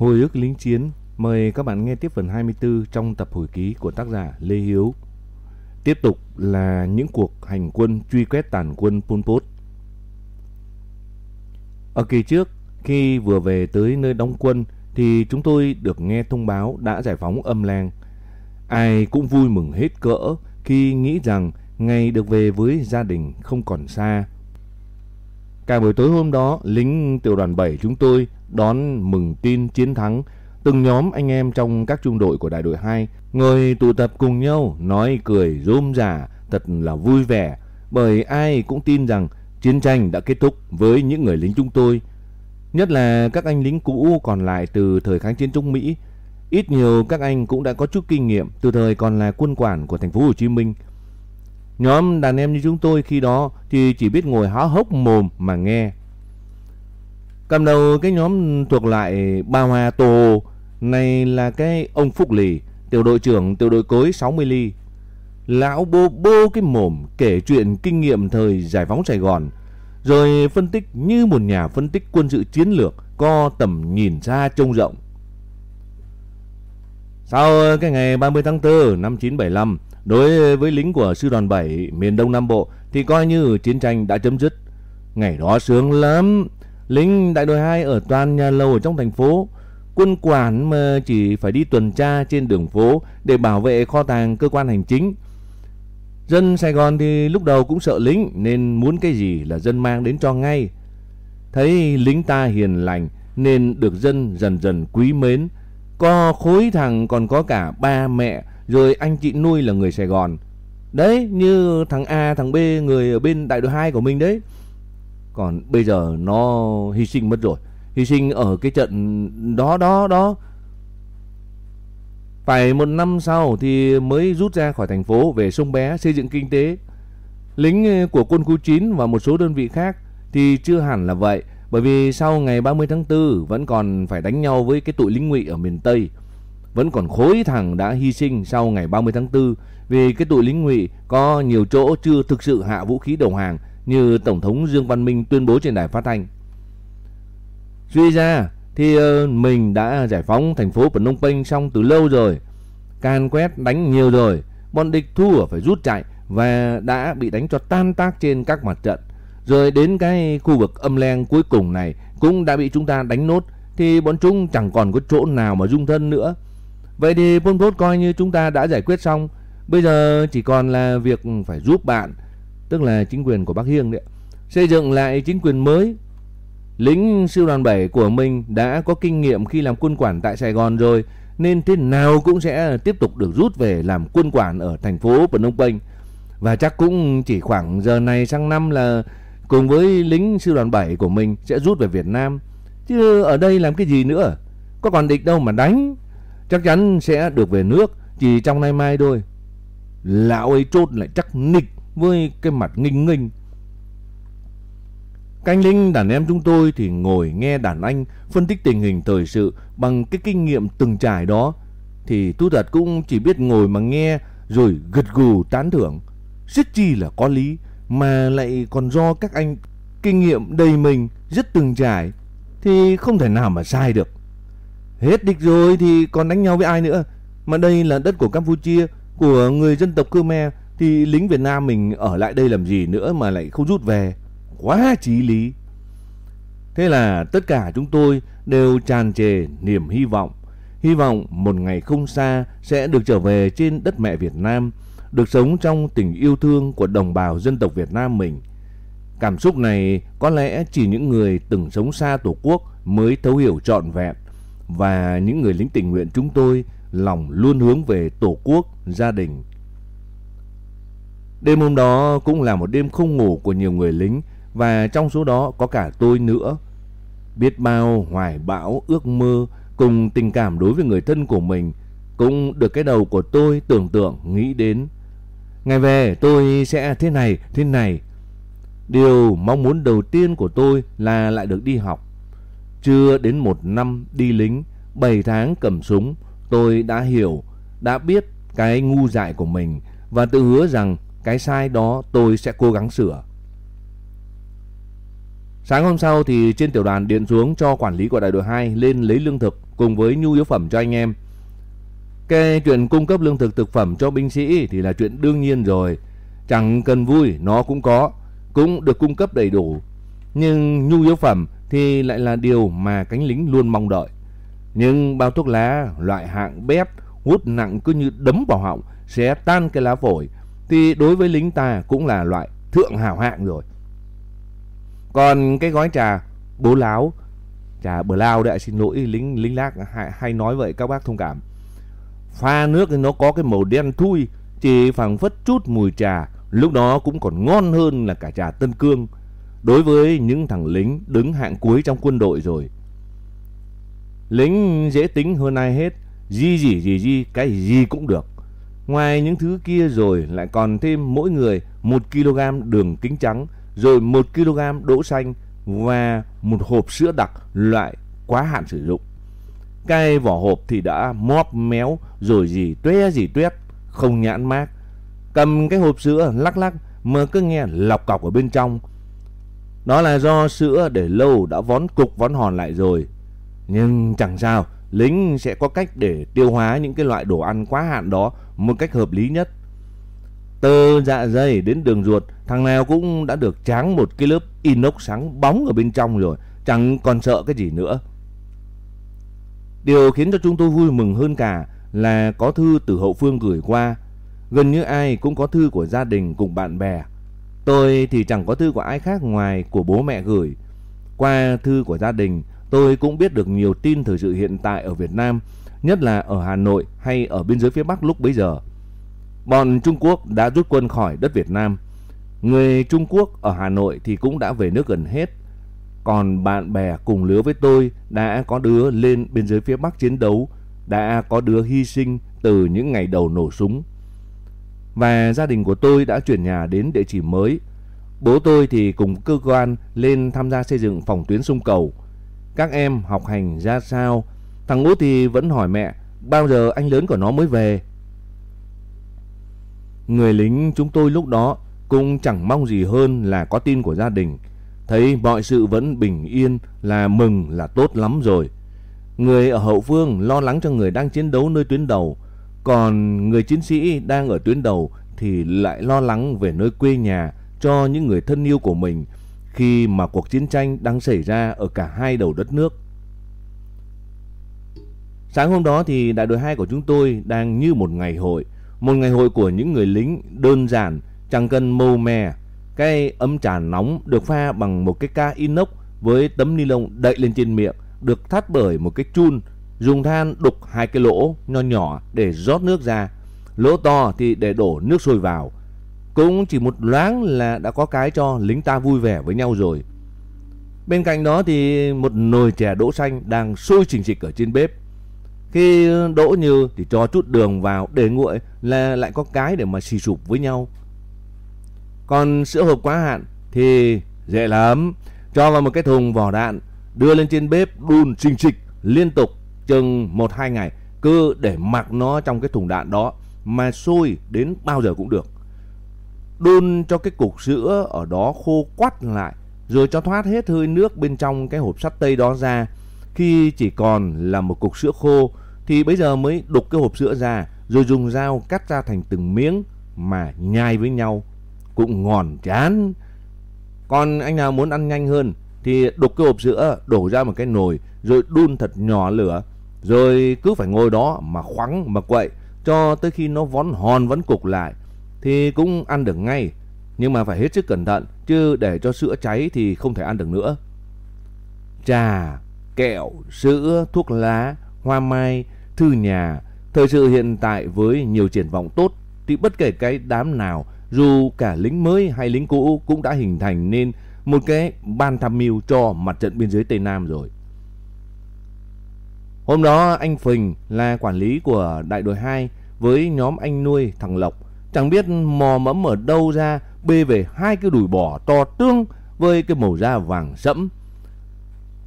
Hồi ức lính chiến, mời các bạn nghe tiếp phần 24 trong tập hồi ký của tác giả Lê Hiếu. Tiếp tục là những cuộc hành quân truy quét tàn quân Pol Pot. Ở kỳ trước, khi vừa về tới nơi đóng quân thì chúng tôi được nghe thông báo đã giải phóng âm làng. Ai cũng vui mừng hết cỡ khi nghĩ rằng ngày được về với gia đình không còn xa. Cả buổi tối hôm đó, lính tiểu đoàn 7 chúng tôi đón mừng tin chiến thắng. Từng nhóm anh em trong các trung đội của đại đội 2 ngồi tụ tập cùng nhau, nói cười rôm rả, thật là vui vẻ. Bởi ai cũng tin rằng chiến tranh đã kết thúc với những người lính chúng tôi. Nhất là các anh lính cũ còn lại từ thời kháng chiến chống Mỹ. Ít nhiều các anh cũng đã có chút kinh nghiệm từ thời còn là quân quản của thành phố Hồ Chí Minh. Nhóm đàn em như chúng tôi khi đó thì chỉ biết ngồi há hốc mồm mà nghe. Cầm đầu cái nhóm thuộc lại Ba Hoa Tô này là cái ông Phúc Lì, tiểu đội trưởng tiểu đội cối 60 ly. Lão bô bô cái mồm kể chuyện kinh nghiệm thời giải phóng Sài Gòn, rồi phân tích như một nhà phân tích quân sự chiến lược có tầm nhìn xa trông rộng. Sau cái ngày 30 tháng 4 năm 1975, đối với lính của sư đoàn 7 miền Đông Nam Bộ thì coi như chiến tranh đã chấm dứt. Ngày đó sướng lắm, lính đại đội 2 ở toàn nhà lầu ở trong thành phố, quân quản mà chỉ phải đi tuần tra trên đường phố để bảo vệ kho tàng cơ quan hành chính. Dân Sài Gòn thì lúc đầu cũng sợ lính nên muốn cái gì là dân mang đến cho ngay. Thấy lính ta hiền lành nên được dân dần dần quý mến. Có khối thằng còn có cả ba mẹ rồi anh chị nuôi là người Sài Gòn. Đấy, như thằng A, thằng B, người ở bên đại đội 2 của mình đấy. Còn bây giờ nó hy sinh mất rồi. Hy sinh ở cái trận đó đó đó. Phải một năm sau thì mới rút ra khỏi thành phố về sông Bé xây dựng kinh tế. Lính ờ, của quân khu 9 và một số đơn vị khác thì chưa hẳn là vậy. Bởi vì sau ngày 30 tháng 4 vẫn còn phải đánh nhau với cái tụi lính ngụy ở miền Tây. Vẫn còn khối thằng đã hy sinh sau ngày 30 tháng 4 vì cái tụi lính ngụy có nhiều chỗ chưa thực sự hạ vũ khí đầu hàng như Tổng thống Dương Văn Minh tuyên bố trên đài phát thanh. Suy ra thì ờ, mình đã giải phóng thành phố Phnom Penh xong từ lâu rồi. Can quét đánh nhiều rồi, bọn địch thua phải rút chạy và đã bị đánh cho tan tác trên các mặt trận. Rồi đến cái khu vực âm len cuối cùng này cũng đã bị chúng ta đánh nốt thì bọn chúng chẳng còn có chỗ nào mà dung thân nữa. Vậy thì Pol Pot coi như chúng ta đã giải quyết xong, bây giờ chỉ còn là việc phải giúp bạn, tức là chính quyền của Bắc Hiêng đấy, xây dựng lại chính quyền mới. Lính sư đoàn 7 của mình đã có kinh nghiệm khi làm quân quản tại Sài Gòn rồi, nên thế nào cũng sẽ tiếp tục được rút về làm quân quản ở thành phố Phnom Penh. Và chắc cũng chỉ khoảng giờ này sang năm là cùng với lính sư đoàn 7 của mình sẽ rút về Việt Nam. Chứ ở đây làm cái gì nữa? Có còn địch đâu mà đánh. Chắc chắn sẽ được về nước, chỉ trong nay mai thôi. Lão ấy chốt lại chắc nịch với cái mặt nghinh nghinh. Canh linh, đàn em chúng tôi thì ngồi nghe đàn anh phân tích tình hình thời sự bằng cái kinh nghiệm từng trải đó. Thì tu thật cũng chỉ biết ngồi mà nghe rồi gật gù tán thưởng. Rất chi là có lý, mà lại còn do các anh kinh nghiệm đầy mình, rất từng trải thì không thể nào mà sai được. Hết địch rồi thì còn đánh nhau với ai nữa. Mà đây là đất của Campuchia, của người dân tộc Khmer thì lính Việt Nam mình ở lại đây làm gì nữa mà lại không rút về. Quá chí lý. Thế là tất cả chúng tôi đều tràn trề niềm hy vọng. Hy vọng một ngày không xa sẽ được trở về trên đất mẹ Việt Nam, được sống trong tình yêu thương của đồng bào dân tộc Việt Nam mình. Cảm xúc này có lẽ chỉ những người từng sống xa Tổ quốc mới thấu hiểu trọn vẹn và những người lính tình nguyện chúng tôi lòng luôn hướng về Tổ quốc, gia đình. Đêm hôm đó cũng là một đêm không ngủ của nhiều người lính và trong số đó có cả tôi nữa. Biết bao hoài bão, ước mơ cùng tình cảm đối với người thân của mình cũng được cái đầu của tôi tưởng tượng nghĩ đến. Ngày về tôi sẽ thế này, thế này. Điều mong muốn đầu tiên của tôi là lại được đi học. Chưa đến một năm đi lính, 7 tháng cầm súng, tôi đã hiểu, đã biết cái ngu dại của mình và tự hứa rằng cái sai đó tôi sẽ cố gắng sửa. Sáng hôm sau thì trên tiểu đoàn điện xuống cho quản lý của đại đội 2 lên lấy lương thực cùng với nhu yếu phẩm cho anh em. Cái chuyện cung cấp lương thực thực phẩm cho binh sĩ thì là chuyện đương nhiên rồi. Chẳng cần vui, nó cũng có, cũng được cung cấp đầy đủ. Nhưng nhu yếu phẩm thì lại là điều mà cánh lính luôn mong đợi. Nhưng bao thuốc lá loại hạng bét hút nặng cứ như đấm vào họng sẽ tan cái lá phổi thì đối với lính ta cũng là loại thượng hảo hạng rồi. Còn cái gói trà bố láo, trà bờ lao đấy, xin lỗi lính lính lác hay, hay nói vậy các bác thông cảm. Pha nước thì nó có cái màu đen thui, chỉ phảng phất chút mùi trà, lúc đó cũng còn ngon hơn là cả trà Tân Cương. Đối với những thằng lính đứng hạng cuối trong quân đội rồi. Lính dễ tính hơn ai hết, gì gì gì gì cái gì cũng được. Ngoài những thứ kia rồi lại còn thêm mỗi người 1 kg đường kính trắng, rồi 1 kg đỗ xanh và một hộp sữa đặc loại quá hạn sử dụng. Cái vỏ hộp thì đã móp méo rồi gì tué gì tuét, không nhãn mát. Cầm cái hộp sữa lắc lắc mà cứ nghe lọc cọc ở bên trong. Đó là do sữa để lâu đã vón cục vón hòn lại rồi. Nhưng chẳng sao, lính sẽ có cách để tiêu hóa những cái loại đồ ăn quá hạn đó một cách hợp lý nhất. Từ dạ dày đến đường ruột, thằng nào cũng đã được tráng một cái lớp inox sáng bóng ở bên trong rồi, chẳng còn sợ cái gì nữa. Điều khiến cho chúng tôi vui mừng hơn cả là có thư từ hậu phương gửi qua. Gần như ai cũng có thư của gia đình cùng bạn bè. Tôi thì chẳng có thư của ai khác ngoài của bố mẹ gửi. Qua thư của gia đình, tôi cũng biết được nhiều tin thời sự hiện tại ở Việt Nam, nhất là ở Hà Nội hay ở biên giới phía Bắc lúc bấy giờ. Bọn Trung Quốc đã rút quân khỏi đất Việt Nam. Người Trung Quốc ở Hà Nội thì cũng đã về nước gần hết. Còn bạn bè cùng lứa với tôi đã có đứa lên biên giới phía Bắc chiến đấu, đã có đứa hy sinh từ những ngày đầu nổ súng. Và gia đình của tôi đã chuyển nhà đến địa chỉ mới. Bố tôi thì cùng cơ quan lên tham gia xây dựng phòng tuyến sông cầu. Các em học hành ra sao? Thằng Út thì vẫn hỏi mẹ, bao giờ anh lớn của nó mới về? Người lính chúng tôi lúc đó cũng chẳng mong gì hơn là có tin của gia đình. Thấy mọi sự vẫn bình yên là mừng là tốt lắm rồi. Người ở hậu phương lo lắng cho người đang chiến đấu nơi tuyến đầu. Còn người chiến sĩ đang ở tuyến đầu thì lại lo lắng về nơi quê nhà cho những người thân yêu của mình khi mà cuộc chiến tranh đang xảy ra ở cả hai đầu đất nước. Sáng hôm đó thì đại đội 2 của chúng tôi đang như một ngày hội. Một ngày hội của những người lính đơn giản, chẳng cần mâu mè. Cái ấm trà nóng được pha bằng một cái ca inox với tấm ni lông đậy lên trên miệng, được thắt bởi một cái chun, dùng than đục hai cái lỗ nho nhỏ để rót nước ra. Lỗ to thì để đổ nước sôi vào. Cũng chỉ một loáng là đã có cái cho lính ta vui vẻ với nhau rồi. Bên cạnh đó thì một nồi chè đỗ xanh đang sôi trình trịch ở trên bếp. Khi đỗ như thì cho chút đường vào để nguội là lại có cái để mà xì sụp với nhau. Còn sữa hộp quá hạn thì dễ lắm. Cho vào một cái thùng vỏ đạn, đưa lên trên bếp đun trình trịch liên tục chừng 1-2 ngày. Cứ để mặc nó trong cái thùng đạn đó mà sôi đến bao giờ cũng được. Đun cho cái cục sữa ở đó khô quắt lại, rồi cho thoát hết hơi nước bên trong cái hộp sắt tây đó ra. Khi chỉ còn là một cục sữa khô, thì bây giờ mới đục cái hộp sữa ra, rồi dùng dao cắt ra thành từng miếng mà nhai với nhau cũng ngon chán. Còn anh nào muốn ăn nhanh hơn, thì đục cái hộp sữa đổ ra một cái nồi, rồi đun thật nhỏ lửa rồi cứ phải ngồi đó mà khoắng mà quậy cho tới khi nó vón hòn vẫn cục lại thì cũng ăn được ngay nhưng mà phải hết sức cẩn thận chứ để cho sữa cháy thì không thể ăn được nữa. Trà, kẹo, sữa, thuốc lá, hoa mai, thư nhà, thời sự hiện tại với nhiều triển vọng tốt thì bất kể cái đám nào dù cả lính mới hay lính cũ cũng đã hình thành nên một cái ban tham mưu cho mặt trận biên giới Tây Nam rồi. Hôm đó anh Phình là quản lý của đại đội 2 với nhóm anh nuôi thằng Lộc chẳng biết mò mẫm ở đâu ra bê về hai cái đùi bò to tương với cái màu da vàng sẫm.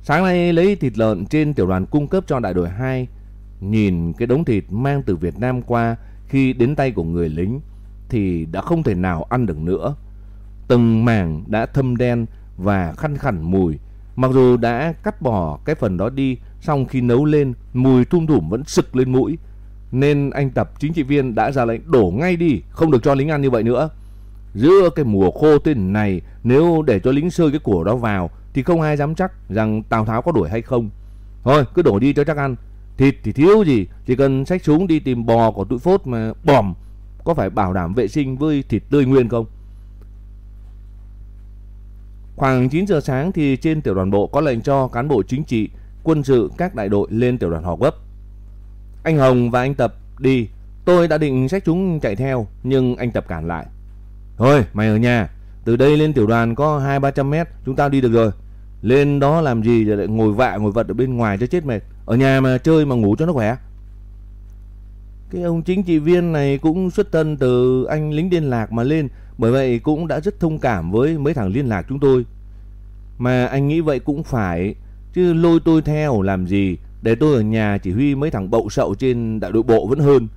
Sáng nay lấy thịt lợn trên tiểu đoàn cung cấp cho đại đội 2, nhìn cái đống thịt mang từ Việt Nam qua khi đến tay của người lính thì đã không thể nào ăn được nữa. Từng mảng đã thâm đen và khăn khẳng mùi. Mặc dù đã cắt bỏ cái phần đó đi, xong khi nấu lên, mùi thum thủm vẫn sực lên mũi. Nên anh Tập chính trị viên đã ra lệnh đổ ngay đi, không được cho lính ăn như vậy nữa. Giữa cái mùa khô tên này, nếu để cho lính sơi cái của đó vào, thì không ai dám chắc rằng Tào Tháo có đuổi hay không. Thôi, cứ đổ đi cho chắc ăn. Thịt thì thiếu gì, chỉ cần xách súng đi tìm bò của tụi phốt mà bòm, có phải bảo đảm vệ sinh với thịt tươi nguyên không? Khoảng 9 giờ sáng thì trên tiểu đoàn bộ có lệnh cho cán bộ chính trị, quân sự các đại đội lên tiểu đoàn họp gấp. Anh Hồng và anh Tập đi, tôi đã định xách chúng chạy theo nhưng anh Tập cản lại. Thôi mày ở nhà, từ đây lên tiểu đoàn có 2-300 mét, chúng ta đi được rồi. Lên đó làm gì rồi lại ngồi vạ ngồi vật ở bên ngoài cho chết mệt. Ở nhà mà chơi mà ngủ cho nó khỏe. Cái ông chính trị viên này cũng xuất thân từ anh lính liên lạc mà lên bởi vậy cũng đã rất thông cảm với mấy thằng liên lạc chúng tôi. Mà anh nghĩ vậy cũng phải, chứ lôi tôi theo làm gì, để tôi ở nhà chỉ huy mấy thằng bậu sậu trên đại đội bộ vẫn hơn.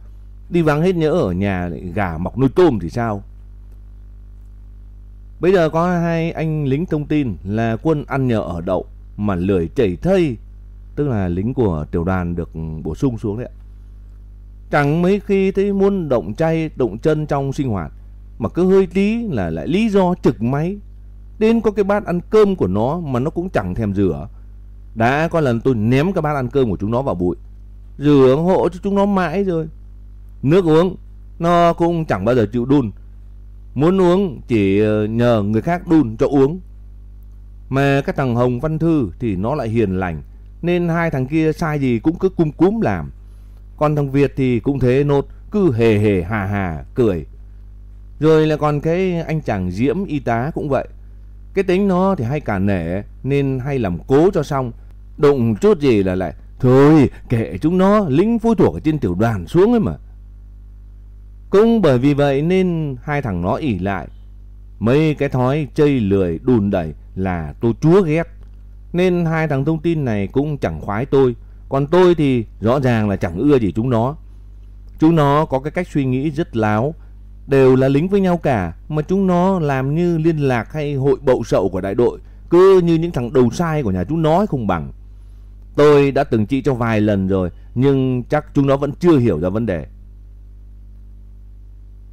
Đi vắng hết nhỡ ở nhà lại gà mọc nuôi tôm thì sao? Bây giờ có hai anh lính thông tin là quân ăn nhờ ở đậu mà lười chảy thây, tức là lính của tiểu đoàn được bổ sung xuống đấy ạ. Chẳng mấy khi thấy muốn động chay, động chân trong sinh hoạt mà cứ hơi tí là lại lý do trực máy. Đến có cái bát ăn cơm của nó mà nó cũng chẳng thèm rửa. Đã có lần tôi ném cái bát ăn cơm của chúng nó vào bụi. Rửa hộ cho chúng nó mãi rồi. Nước uống, nó cũng chẳng bao giờ chịu đun. Muốn uống chỉ ờ, nhờ người khác đun cho uống. Mà cái thằng Hồng Văn Thư thì nó lại hiền lành. Nên hai thằng kia sai gì cũng cứ cung cúm làm. Còn thằng Việt thì cũng thế nốt, cứ hề hề hà hà cười. Rồi là còn cái anh chàng Diễm y tá cũng vậy. Cái tính nó thì hay cả nể, nên hay làm cố cho xong. Đụng chút gì là lại, Thôi, kệ chúng nó, lính phối thuộc ở trên tiểu đoàn xuống ấy mà. Cũng bởi vì vậy nên hai thằng nó ỉ lại. Mấy cái thói chơi lười đùn đẩy là tôi chúa ghét. Nên hai thằng thông tin này cũng chẳng khoái tôi. Còn tôi thì rõ ràng là chẳng ưa gì chúng nó. Chúng nó có cái cách suy nghĩ rất láo đều là lính với nhau cả, mà chúng nó làm như liên lạc hay hội bậu sậu của đại đội, cứ như những thằng đầu sai của nhà chúng nó không bằng. Tôi đã từng trị cho vài lần rồi, nhưng chắc chúng nó vẫn chưa hiểu ra vấn đề.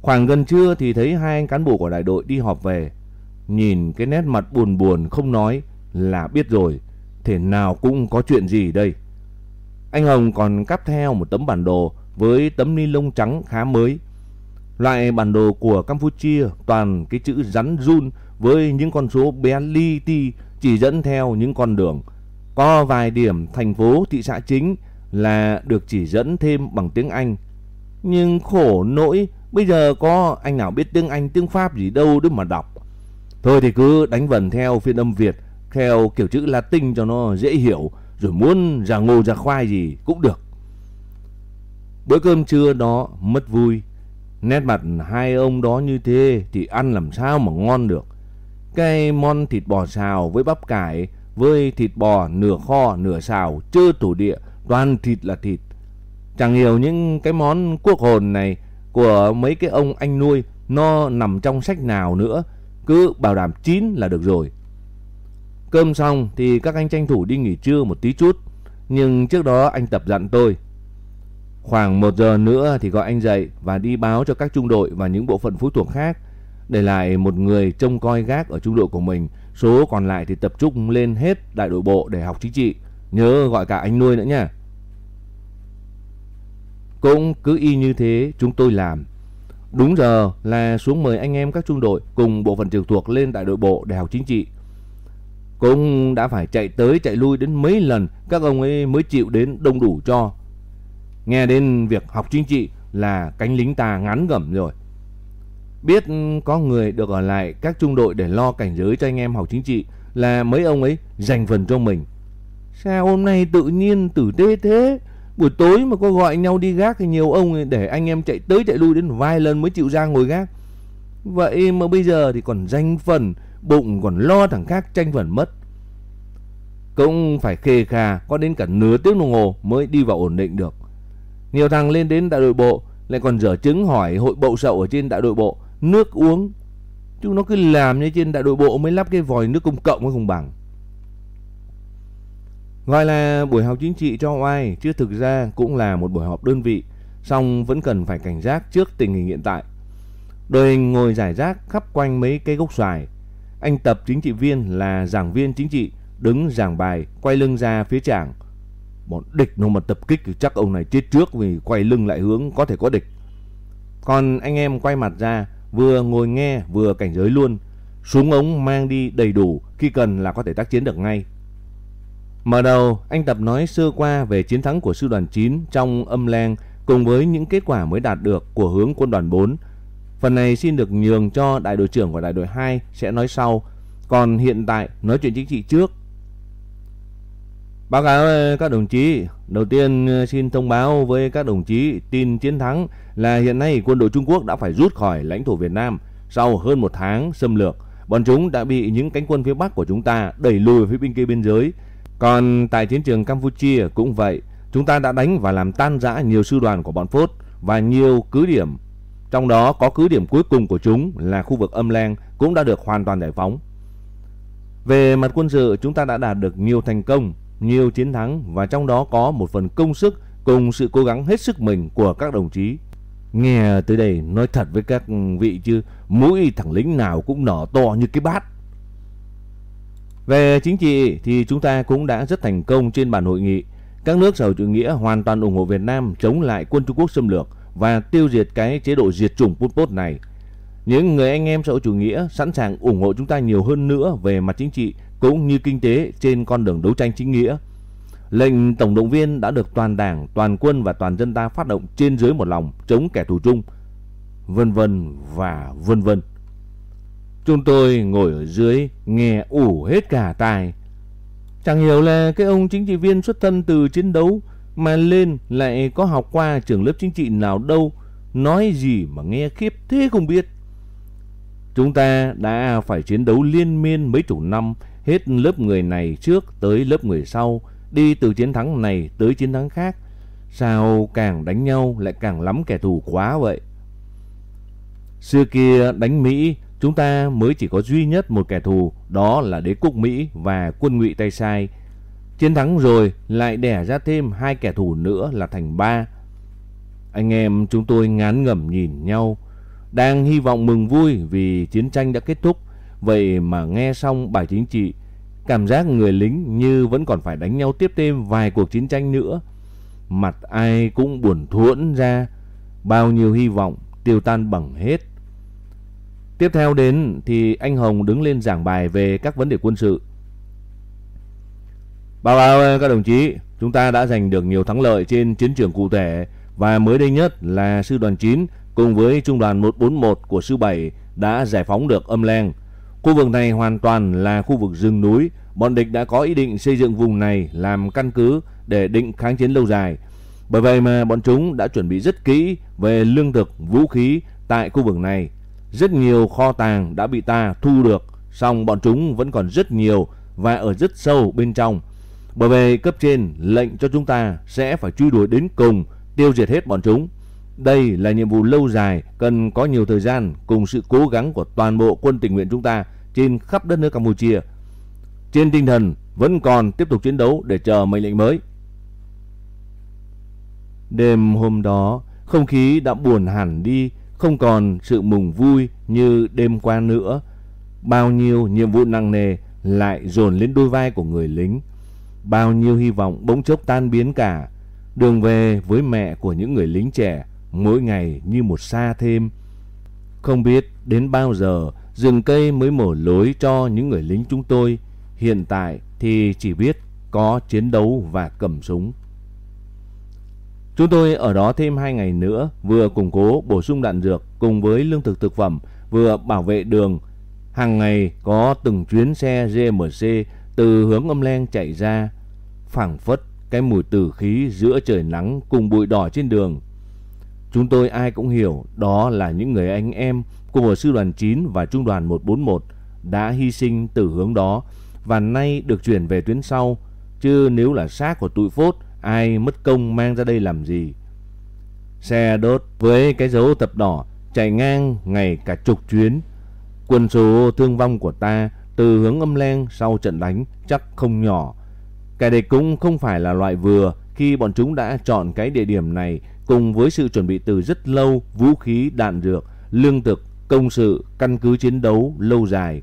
Khoảng gần trưa thì thấy hai anh cán bộ của đại đội đi họp về. Nhìn cái nét mặt buồn buồn không nói là biết rồi. Thể nào cũng có chuyện gì đây. Anh Hồng còn cắp theo một tấm bản đồ với tấm ni lông trắng khá mới. Loại bản đồ của Campuchia, toàn cái chữ rắn run với những con số bé li ti chỉ dẫn theo những con đường. Có vài điểm thành phố thị xã chính là được chỉ dẫn thêm bằng tiếng Anh. Nhưng khổ nỗi, bây giờ có anh nào biết tiếng Anh, tiếng Pháp gì đâu để mà đọc. Thôi thì cứ đánh vần theo phiên âm Việt, theo kiểu chữ Latin cho nó dễ hiểu, rồi muốn già ngô già khoai gì cũng được. Bữa cơm trưa đó mất vui Nét mặt hai ông đó như thế thì ăn làm sao mà ngon được. Cái món thịt bò xào với bắp cải, với thịt bò nửa kho nửa xào, chưa tổ địa, toàn thịt là thịt. Chẳng hiểu những cái món quốc hồn này của mấy cái ông anh nuôi nó nằm trong sách nào nữa, cứ bảo đảm chín là được rồi. Cơm xong thì các anh tranh thủ đi nghỉ trưa một tí chút, nhưng trước đó anh tập dặn tôi Khoảng một giờ nữa thì gọi anh dậy và đi báo cho các trung đội và những bộ phận phối thuộc khác. Để lại một người trông coi gác ở trung đội của mình. Số còn lại thì tập trung lên hết đại đội bộ để học chính trị. Nhớ gọi cả anh nuôi nữa nha. Cũng cứ y như thế chúng tôi làm. Đúng giờ là xuống mời anh em các trung đội cùng bộ phận trực thuộc lên đại đội bộ để học chính trị. Cũng đã phải chạy tới chạy lui đến mấy lần, các ông ấy mới chịu đến đông đủ cho. Nghe đến việc học chính trị là cánh lính ta ngắn ngẩm rồi. Biết có người được ở lại các trung đội để lo cảnh giới cho anh em học chính trị là mấy ông ấy dành phần cho mình. Sao hôm nay tự nhiên tử tế thế? Buổi tối mà có gọi nhau đi gác thì nhiều ông để anh em chạy tới chạy lui đến vài lần mới chịu ra ngồi gác. Vậy mà bây giờ thì còn danh phần, bụng còn lo thằng khác tranh phần mất. Cũng phải khê khà có đến cả nửa tiếng đồng hồ mới đi vào ổn định được. Nhiều thằng lên đến đại đội bộ lại còn dở chứng hỏi hội bậu sậu ở trên đại đội bộ nước uống. Chúng nó cứ làm như trên đại đội bộ mới lắp cái vòi nước công cộng mới không bằng. Gọi là buổi học chính trị cho oai chứ thực ra cũng là một buổi họp đơn vị, song vẫn cần phải cảnh giác trước tình hình hiện tại. Đội hình ngồi giải rác khắp quanh mấy cây gốc xoài. Anh tập chính trị viên là giảng viên chính trị, đứng giảng bài, quay lưng ra phía trảng. Bọn địch nó mà tập kích thì chắc ông này chết trước vì quay lưng lại hướng có thể có địch. Còn anh em quay mặt ra, vừa ngồi nghe vừa cảnh giới luôn. Súng ống mang đi đầy đủ, khi cần là có thể tác chiến được ngay. Mở đầu, anh Tập nói sơ qua về chiến thắng của sư đoàn 9 trong âm lang cùng với những kết quả mới đạt được của hướng quân đoàn 4. Phần này xin được nhường cho đại đội trưởng của đại đội 2 sẽ nói sau. Còn hiện tại nói chuyện chính trị trước. Báo cáo ờ, các đồng chí, đầu tiên ờ, xin thông báo với các đồng chí tin chiến thắng là hiện nay quân đội Trung Quốc đã phải rút khỏi lãnh thổ Việt Nam sau hơn một tháng xâm lược. Bọn chúng đã bị những cánh quân phía Bắc của chúng ta đẩy lùi phía bên kia biên giới còn tại chiến trường Campuchia cũng vậy, chúng ta đã đánh và làm tan rã nhiều sư đoàn của bọn Phốt và nhiều cứ điểm. Trong đó có cứ điểm cuối cùng của chúng là khu vực âm lang cũng đã được hoàn toàn giải phóng. Về mặt quân sự, chúng ta đã đạt được nhiều thành công, nhiều chiến thắng và trong đó có một phần công sức cùng sự cố gắng hết sức mình của các đồng chí. Nghe tới đây nói thật với các vị chứ, mũi thằng lính nào cũng nở to như cái bát. Về chính trị thì chúng ta cũng đã rất thành công trên bàn hội nghị. Các nước xã hội chủ nghĩa hoàn toàn ủng hộ Việt Nam chống lại quân Trung Quốc xâm lược và tiêu diệt cái chế độ diệt chủng Pol Pot này. Những người anh em xã hội chủ nghĩa sẵn sàng ủng hộ chúng ta nhiều hơn nữa về mặt chính trị cũng như kinh tế trên con đường đấu tranh chính nghĩa. Lệnh tổng động viên đã được toàn đảng, toàn quân và toàn dân ta phát động trên dưới một lòng chống kẻ thù chung, vân vân và vân vân. Chúng tôi ngồi ở dưới nghe ủ hết cả tai. Chẳng hiểu là cái ông chính trị viên xuất thân từ chiến đấu mà lên lại có học qua trường lớp chính trị nào đâu, nói gì mà nghe khiếp thế không biết. Chúng ta đã phải chiến đấu liên miên mấy chục năm, hết lớp người này trước tới lớp người sau, đi từ chiến thắng này tới chiến thắng khác. Sao càng đánh nhau lại càng lắm kẻ thù quá vậy? Xưa kia đánh Mỹ Chúng ta mới chỉ có duy nhất một kẻ thù, đó là đế quốc Mỹ và quân ngụy tay sai. Chiến thắng rồi lại đẻ ra thêm hai kẻ thù nữa là thành ba. Anh em chúng tôi ngán ngẩm nhìn nhau, đang hy vọng mừng vui vì chiến tranh đã kết thúc. Vậy mà nghe xong bài chính trị, cảm giác người lính như vẫn còn phải đánh nhau tiếp thêm vài cuộc chiến tranh nữa. Mặt ai cũng buồn thuẫn ra, bao nhiêu hy vọng tiêu tan bằng hết. Tiếp theo đến thì anh Hồng đứng lên giảng bài về các vấn đề quân sự. Báo cáo các đồng chí, chúng ta đã giành được nhiều thắng lợi trên chiến trường cụ thể và mới đây nhất là sư đoàn 9 cùng với trung đoàn 141 của sư 7 đã giải phóng được âm lang. Khu vực này hoàn toàn là khu vực rừng núi, bọn địch đã có ý định xây dựng vùng này làm căn cứ để định kháng chiến lâu dài. Bởi vậy mà bọn chúng đã chuẩn bị rất kỹ về lương thực, vũ khí tại khu vực này rất nhiều kho tàng đã bị ta thu được, song bọn chúng vẫn còn rất nhiều và ở rất sâu bên trong. Bởi vậy cấp trên lệnh cho chúng ta sẽ phải truy đuổi đến cùng, tiêu diệt hết bọn chúng. Đây là nhiệm vụ lâu dài, cần có nhiều thời gian cùng sự cố gắng của toàn bộ quân tình nguyện chúng ta trên khắp đất nước Campuchia. Trên tinh thần vẫn còn tiếp tục chiến đấu để chờ mệnh lệnh mới. Đêm hôm đó, không khí đã buồn hẳn đi không còn sự mừng vui như đêm qua nữa. Bao nhiêu nhiệm vụ nặng nề lại dồn lên đôi vai của người lính. Bao nhiêu hy vọng bỗng chốc tan biến cả. Đường về với mẹ của những người lính trẻ mỗi ngày như một xa thêm. Không biết đến bao giờ rừng cây mới mở lối cho những người lính chúng tôi. Hiện tại thì chỉ biết có chiến đấu và cầm súng. Chúng tôi ở đó thêm 2 ngày nữa, vừa củng cố bổ sung đạn dược cùng với lương thực thực phẩm, vừa bảo vệ đường. Hàng ngày có từng chuyến xe GMC từ hướng âm len chạy ra, phảng phất cái mùi tử khí giữa trời nắng cùng bụi đỏ trên đường. Chúng tôi ai cũng hiểu đó là những người anh em của sư đoàn 9 và trung đoàn 141 đã hy sinh từ hướng đó và nay được chuyển về tuyến sau. Chứ nếu là xác của tụi phốt ai mất công mang ra đây làm gì. Xe đốt với cái dấu tập đỏ chạy ngang ngày cả chục chuyến. Quân số thương vong của ta từ hướng âm len sau trận đánh chắc không nhỏ. Cái địch cũng không phải là loại vừa khi bọn chúng đã chọn cái địa điểm này cùng với sự chuẩn bị từ rất lâu vũ khí, đạn dược, lương thực, công sự, căn cứ chiến đấu lâu dài.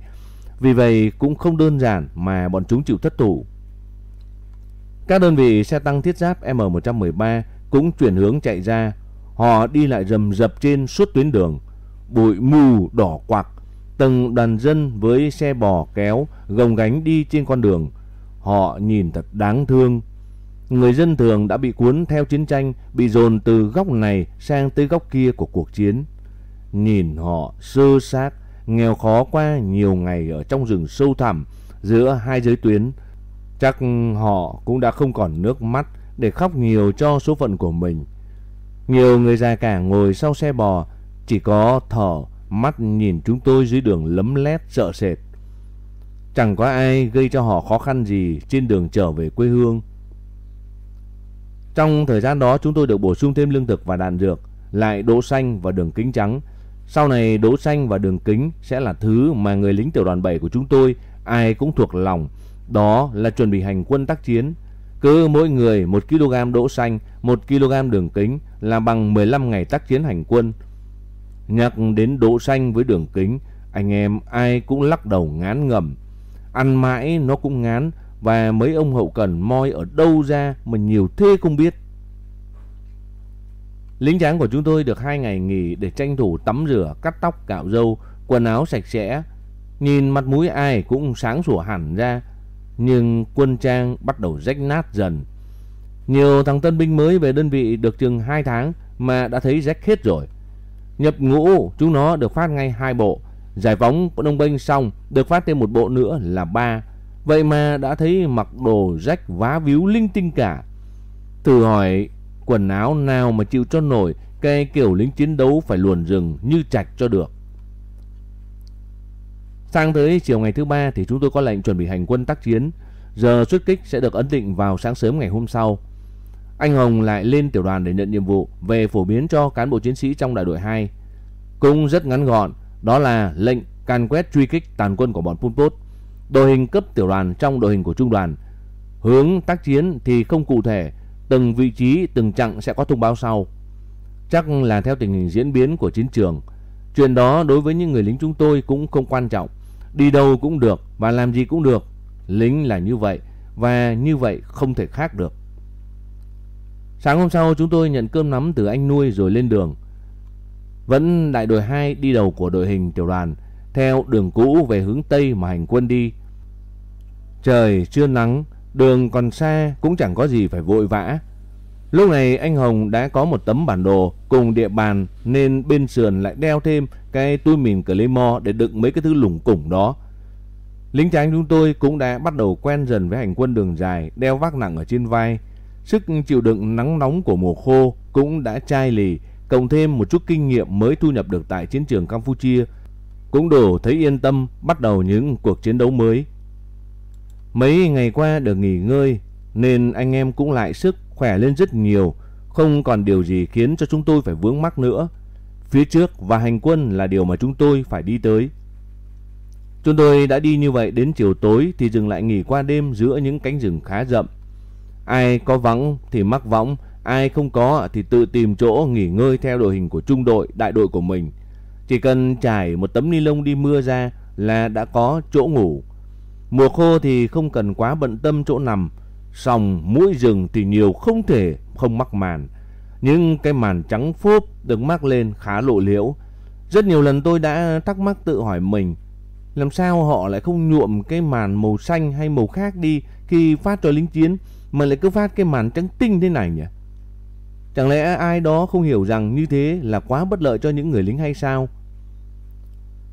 Vì vậy cũng không đơn giản mà bọn chúng chịu thất thủ. Các đơn vị xe tăng thiết giáp M113 cũng chuyển hướng chạy ra. Họ đi lại rầm rập trên suốt tuyến đường. Bụi mù đỏ quặc, từng đoàn dân với xe bò kéo gồng gánh đi trên con đường. Họ nhìn thật đáng thương. Người dân thường đã bị cuốn theo chiến tranh, bị dồn từ góc này sang tới góc kia của cuộc chiến. Nhìn họ sơ xác, nghèo khó qua nhiều ngày ở trong rừng sâu thẳm giữa hai giới tuyến. Chắc họ cũng đã không còn nước mắt để khóc nhiều cho số phận của mình. Nhiều người già cả ngồi sau xe bò, chỉ có thở, mắt nhìn chúng tôi dưới đường lấm lét sợ sệt. Chẳng có ai gây cho họ khó khăn gì trên đường trở về quê hương. Trong thời gian đó chúng tôi được bổ sung thêm lương thực và đạn dược, lại đỗ xanh và đường kính trắng. Sau này đỗ xanh và đường kính sẽ là thứ mà người lính tiểu đoàn 7 của chúng tôi ai cũng thuộc lòng. Đó là chuẩn bị hành quân tác chiến. Cứ mỗi người 1 kg đỗ xanh, 1 kg đường kính là bằng 15 ngày tác chiến hành quân. Nhắc đến đỗ xanh với đường kính, anh em ai cũng lắc đầu ngán ngầm. Ăn mãi nó cũng ngán và mấy ông hậu cần moi ở đâu ra mà nhiều thế không biết. Lính tráng của chúng tôi được hai ngày nghỉ để tranh thủ tắm rửa, cắt tóc, cạo râu, quần áo sạch sẽ. Nhìn mặt mũi ai cũng sáng sủa hẳn ra, nhưng quân trang bắt đầu rách nát dần. Nhiều thằng tân binh mới về đơn vị được chừng 2 tháng mà đã thấy rách hết rồi. Nhập ngũ chúng nó được phát ngay hai bộ, giải phóng đông binh xong được phát thêm một bộ nữa là ba Vậy mà đã thấy mặc đồ rách vá víu linh tinh cả. Thử hỏi quần áo nào mà chịu cho nổi cái kiểu lính chiến đấu phải luồn rừng như chạch cho được. Sang tới chiều ngày thứ ba thì chúng tôi có lệnh chuẩn bị hành quân tác chiến. Giờ xuất kích sẽ được ấn định vào sáng sớm ngày hôm sau. Anh Hồng lại lên tiểu đoàn để nhận nhiệm vụ về phổ biến cho cán bộ chiến sĩ trong đại đội 2. Cũng rất ngắn gọn, đó là lệnh can quét truy kích tàn quân của bọn Pol Pot đội hình cấp tiểu đoàn trong đội hình của trung đoàn. Hướng tác chiến thì không cụ thể, từng vị trí, từng chặng sẽ có thông báo sau. Chắc là theo tình hình diễn biến của chiến trường. Chuyện đó đối với những người lính chúng tôi cũng không quan trọng. Đi đâu cũng được và làm gì cũng được. Lính là như vậy và như vậy không thể khác được. Sáng hôm sau chúng tôi nhận cơm nắm từ anh nuôi rồi lên đường. Vẫn đại đội 2 đi đầu của đội hình tiểu đoàn theo đường cũ về hướng Tây mà hành quân đi. Trời chưa nắng, đường còn xa cũng chẳng có gì phải vội vã. Lúc này anh Hồng đã có một tấm bản đồ cùng địa bàn nên bên sườn lại đeo thêm cái túi mìn cờ mo để đựng mấy cái thứ lủng củng đó. Lính tráng chúng tôi cũng đã bắt đầu quen dần với hành quân đường dài, đeo vác nặng ở trên vai. Sức chịu đựng nắng nóng của mùa khô cũng đã chai lì, cộng thêm một chút kinh nghiệm mới thu nhập được tại chiến trường Campuchia, cũng đủ thấy yên tâm bắt đầu những cuộc chiến đấu mới. Mấy ngày qua được nghỉ ngơi nên anh em cũng lại sức khỏe lên rất nhiều, không còn điều gì khiến cho chúng tôi phải vướng mắc nữa. Phía trước và hành quân là điều mà chúng tôi phải đi tới. Chúng tôi đã đi như vậy đến chiều tối thì dừng lại nghỉ qua đêm giữa những cánh rừng khá rậm. Ai có vắng thì mắc võng, ai không có thì tự tìm chỗ nghỉ ngơi theo đội hình của trung đội, đại đội của mình. Chỉ cần trải một tấm ni lông đi mưa ra là đã có chỗ ngủ. Mùa khô thì không cần quá bận tâm chỗ nằm, sòng mũi rừng thì nhiều không thể không mắc màn. Nhưng cái màn trắng phốp được mắc lên khá lộ liễu. Rất nhiều lần tôi đã thắc mắc tự hỏi mình, làm sao họ lại không nhuộm cái màn màu xanh hay màu khác đi khi phát cho lính chiến mà lại cứ phát cái màn trắng tinh thế này nhỉ? Chẳng lẽ ai đó không hiểu rằng như thế là quá bất lợi cho những người lính hay sao?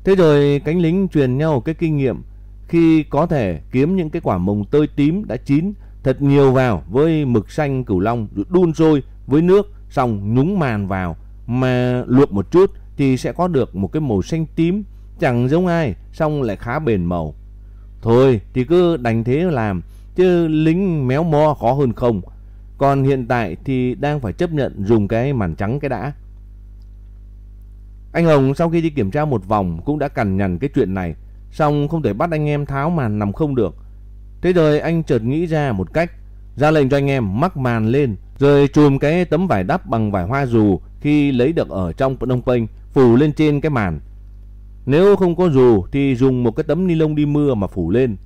Thế rồi cánh lính truyền nhau cái kinh nghiệm khi có thể kiếm những cái quả mồng tơi tím đã chín thật nhiều vào với mực xanh cửu long đun sôi với nước xong nhúng màn vào mà luộc một chút thì sẽ có được một cái màu xanh tím chẳng giống ai xong lại khá bền màu. Thôi thì cứ đành thế làm chứ lính méo mó khó hơn không. Còn hiện tại thì đang phải chấp nhận dùng cái màn trắng cái đã. Anh Hồng sau khi đi kiểm tra một vòng cũng đã cằn nhằn cái chuyện này, xong không thể bắt anh em tháo màn nằm không được. Thế rồi anh chợt nghĩ ra một cách, ra lệnh cho anh em mắc màn lên, rồi chùm cái tấm vải đắp bằng vải hoa dù khi lấy được ở trong Phnom Penh phủ lên trên cái màn. Nếu không có dù thì dùng một cái tấm ni lông đi mưa mà phủ lên.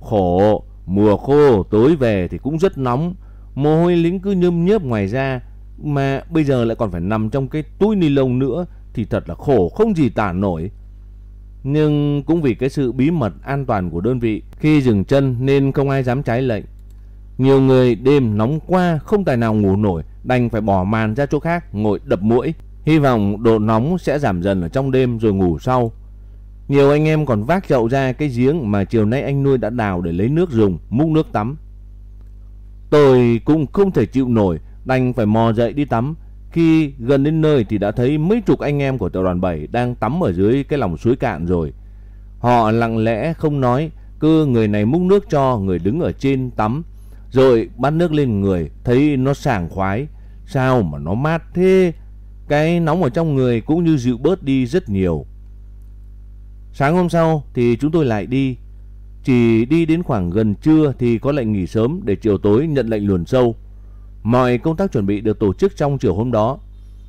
Khổ, mùa khô tối về thì cũng rất nóng, mồ hôi lính cứ nhâm nhớp ngoài ra mà bây giờ lại còn phải nằm trong cái túi ni lông nữa thì thật là khổ không gì tả nổi. Nhưng cũng vì cái sự bí mật an toàn của đơn vị khi dừng chân nên không ai dám trái lệnh. Nhiều người đêm nóng qua không tài nào ngủ nổi đành phải bỏ màn ra chỗ khác ngồi đập mũi. Hy vọng độ nóng sẽ giảm dần ở trong đêm rồi ngủ sau. Nhiều anh em còn vác chậu ra cái giếng mà chiều nay anh nuôi đã đào để lấy nước dùng, múc nước tắm. Tôi cũng không thể chịu nổi, đành phải mò dậy đi tắm. Khi gần đến nơi thì đã thấy mấy chục anh em của tiểu đoàn 7 đang tắm ở dưới cái lòng suối cạn rồi. Họ lặng lẽ không nói, cứ người này múc nước cho người đứng ở trên tắm, rồi bắt nước lên người, thấy nó sảng khoái. Sao mà nó mát thế? Cái nóng ở trong người cũng như dịu bớt đi rất nhiều. Sáng hôm sau thì chúng tôi lại đi. Chỉ đi đến khoảng gần trưa thì có lệnh nghỉ sớm để chiều tối nhận lệnh luồn sâu. Mọi công tác chuẩn bị được tổ chức trong chiều hôm đó.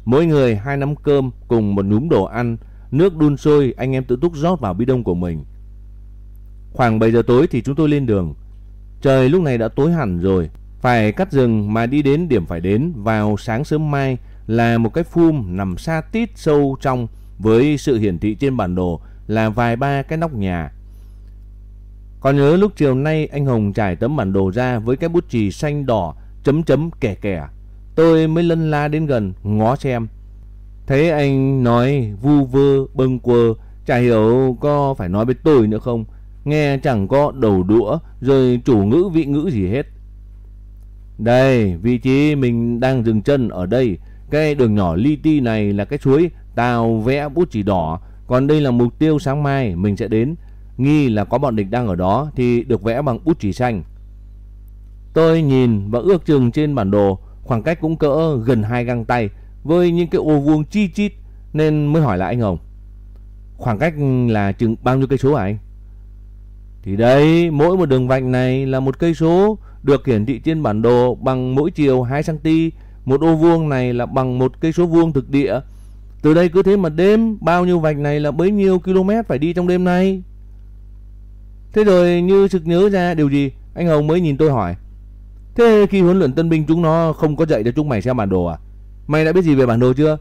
Mỗi người hai nắm cơm cùng một núm đồ ăn, nước đun sôi anh em tự túc rót vào bi đông của mình. Khoảng 7 giờ tối thì chúng tôi lên đường. Trời lúc này đã tối hẳn rồi, phải cắt rừng mà đi đến điểm phải đến vào sáng sớm mai là một cái phum nằm xa tít sâu trong với sự hiển thị trên bản đồ là vài ba cái nóc nhà. Còn nhớ lúc chiều nay anh Hồng trải tấm bản đồ ra với cái bút chì xanh đỏ chấm chấm kẻ kẻ. Tôi mới lân la đến gần ngó xem. Thấy anh nói vu vơ bâng quơ, chả hiểu có phải nói với tôi nữa không. Nghe chẳng có đầu đũa rồi chủ ngữ vị ngữ gì hết. Đây, vị trí mình đang dừng chân ở đây. Cái đường nhỏ li ti này là cái suối tao vẽ bút chỉ đỏ. Còn đây là mục tiêu sáng mai mình sẽ đến. Nghi là có bọn địch đang ở đó thì được vẽ bằng bút chỉ xanh. Tôi nhìn và ước chừng trên bản đồ khoảng cách cũng cỡ gần hai găng tay với những cái ô vuông chi chít nên mới hỏi lại anh Hồng. Khoảng cách là chừng bao nhiêu cây số hả anh? Thì đây, mỗi một đường vạch này là một cây số được hiển thị trên bản đồ bằng mỗi chiều 2 cm, một ô vuông này là bằng một cây số vuông thực địa. Từ đây cứ thế mà đếm bao nhiêu vạch này là bấy nhiêu km phải đi trong đêm nay. Thế rồi như sực nhớ ra điều gì, anh Hồng mới nhìn tôi hỏi. Thế khi huấn luyện tân binh chúng nó không có dạy cho chúng mày xem bản đồ à? Mày đã biết gì về bản đồ chưa?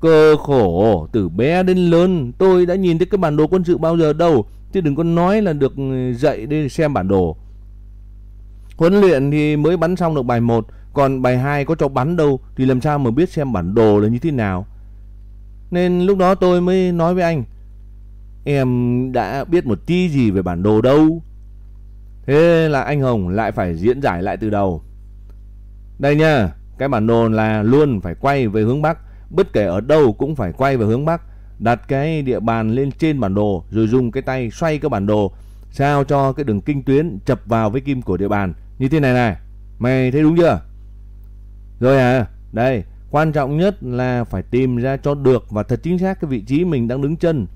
Cơ khổ, từ bé đến lớn tôi đã nhìn thấy cái bản đồ quân sự bao giờ đâu. Chứ đừng có nói là được dạy để xem bản đồ. Huấn luyện thì mới bắn xong được bài 1, còn bài 2 có cho bắn đâu thì làm sao mà biết xem bản đồ là như thế nào. Nên lúc đó tôi mới nói với anh, em đã biết một tí gì về bản đồ đâu. Thế là anh Hồng lại phải diễn giải lại từ đầu. Đây nha, cái bản đồ là luôn phải quay về hướng Bắc, bất kể ở đâu cũng phải quay về hướng Bắc. Đặt cái địa bàn lên trên bản đồ rồi dùng cái tay xoay cái bản đồ sao cho cái đường kinh tuyến chập vào với kim của địa bàn như thế này này. Mày thấy đúng chưa? Rồi à, đây, quan trọng nhất là phải tìm ra cho được và thật chính xác cái vị trí mình đang đứng chân.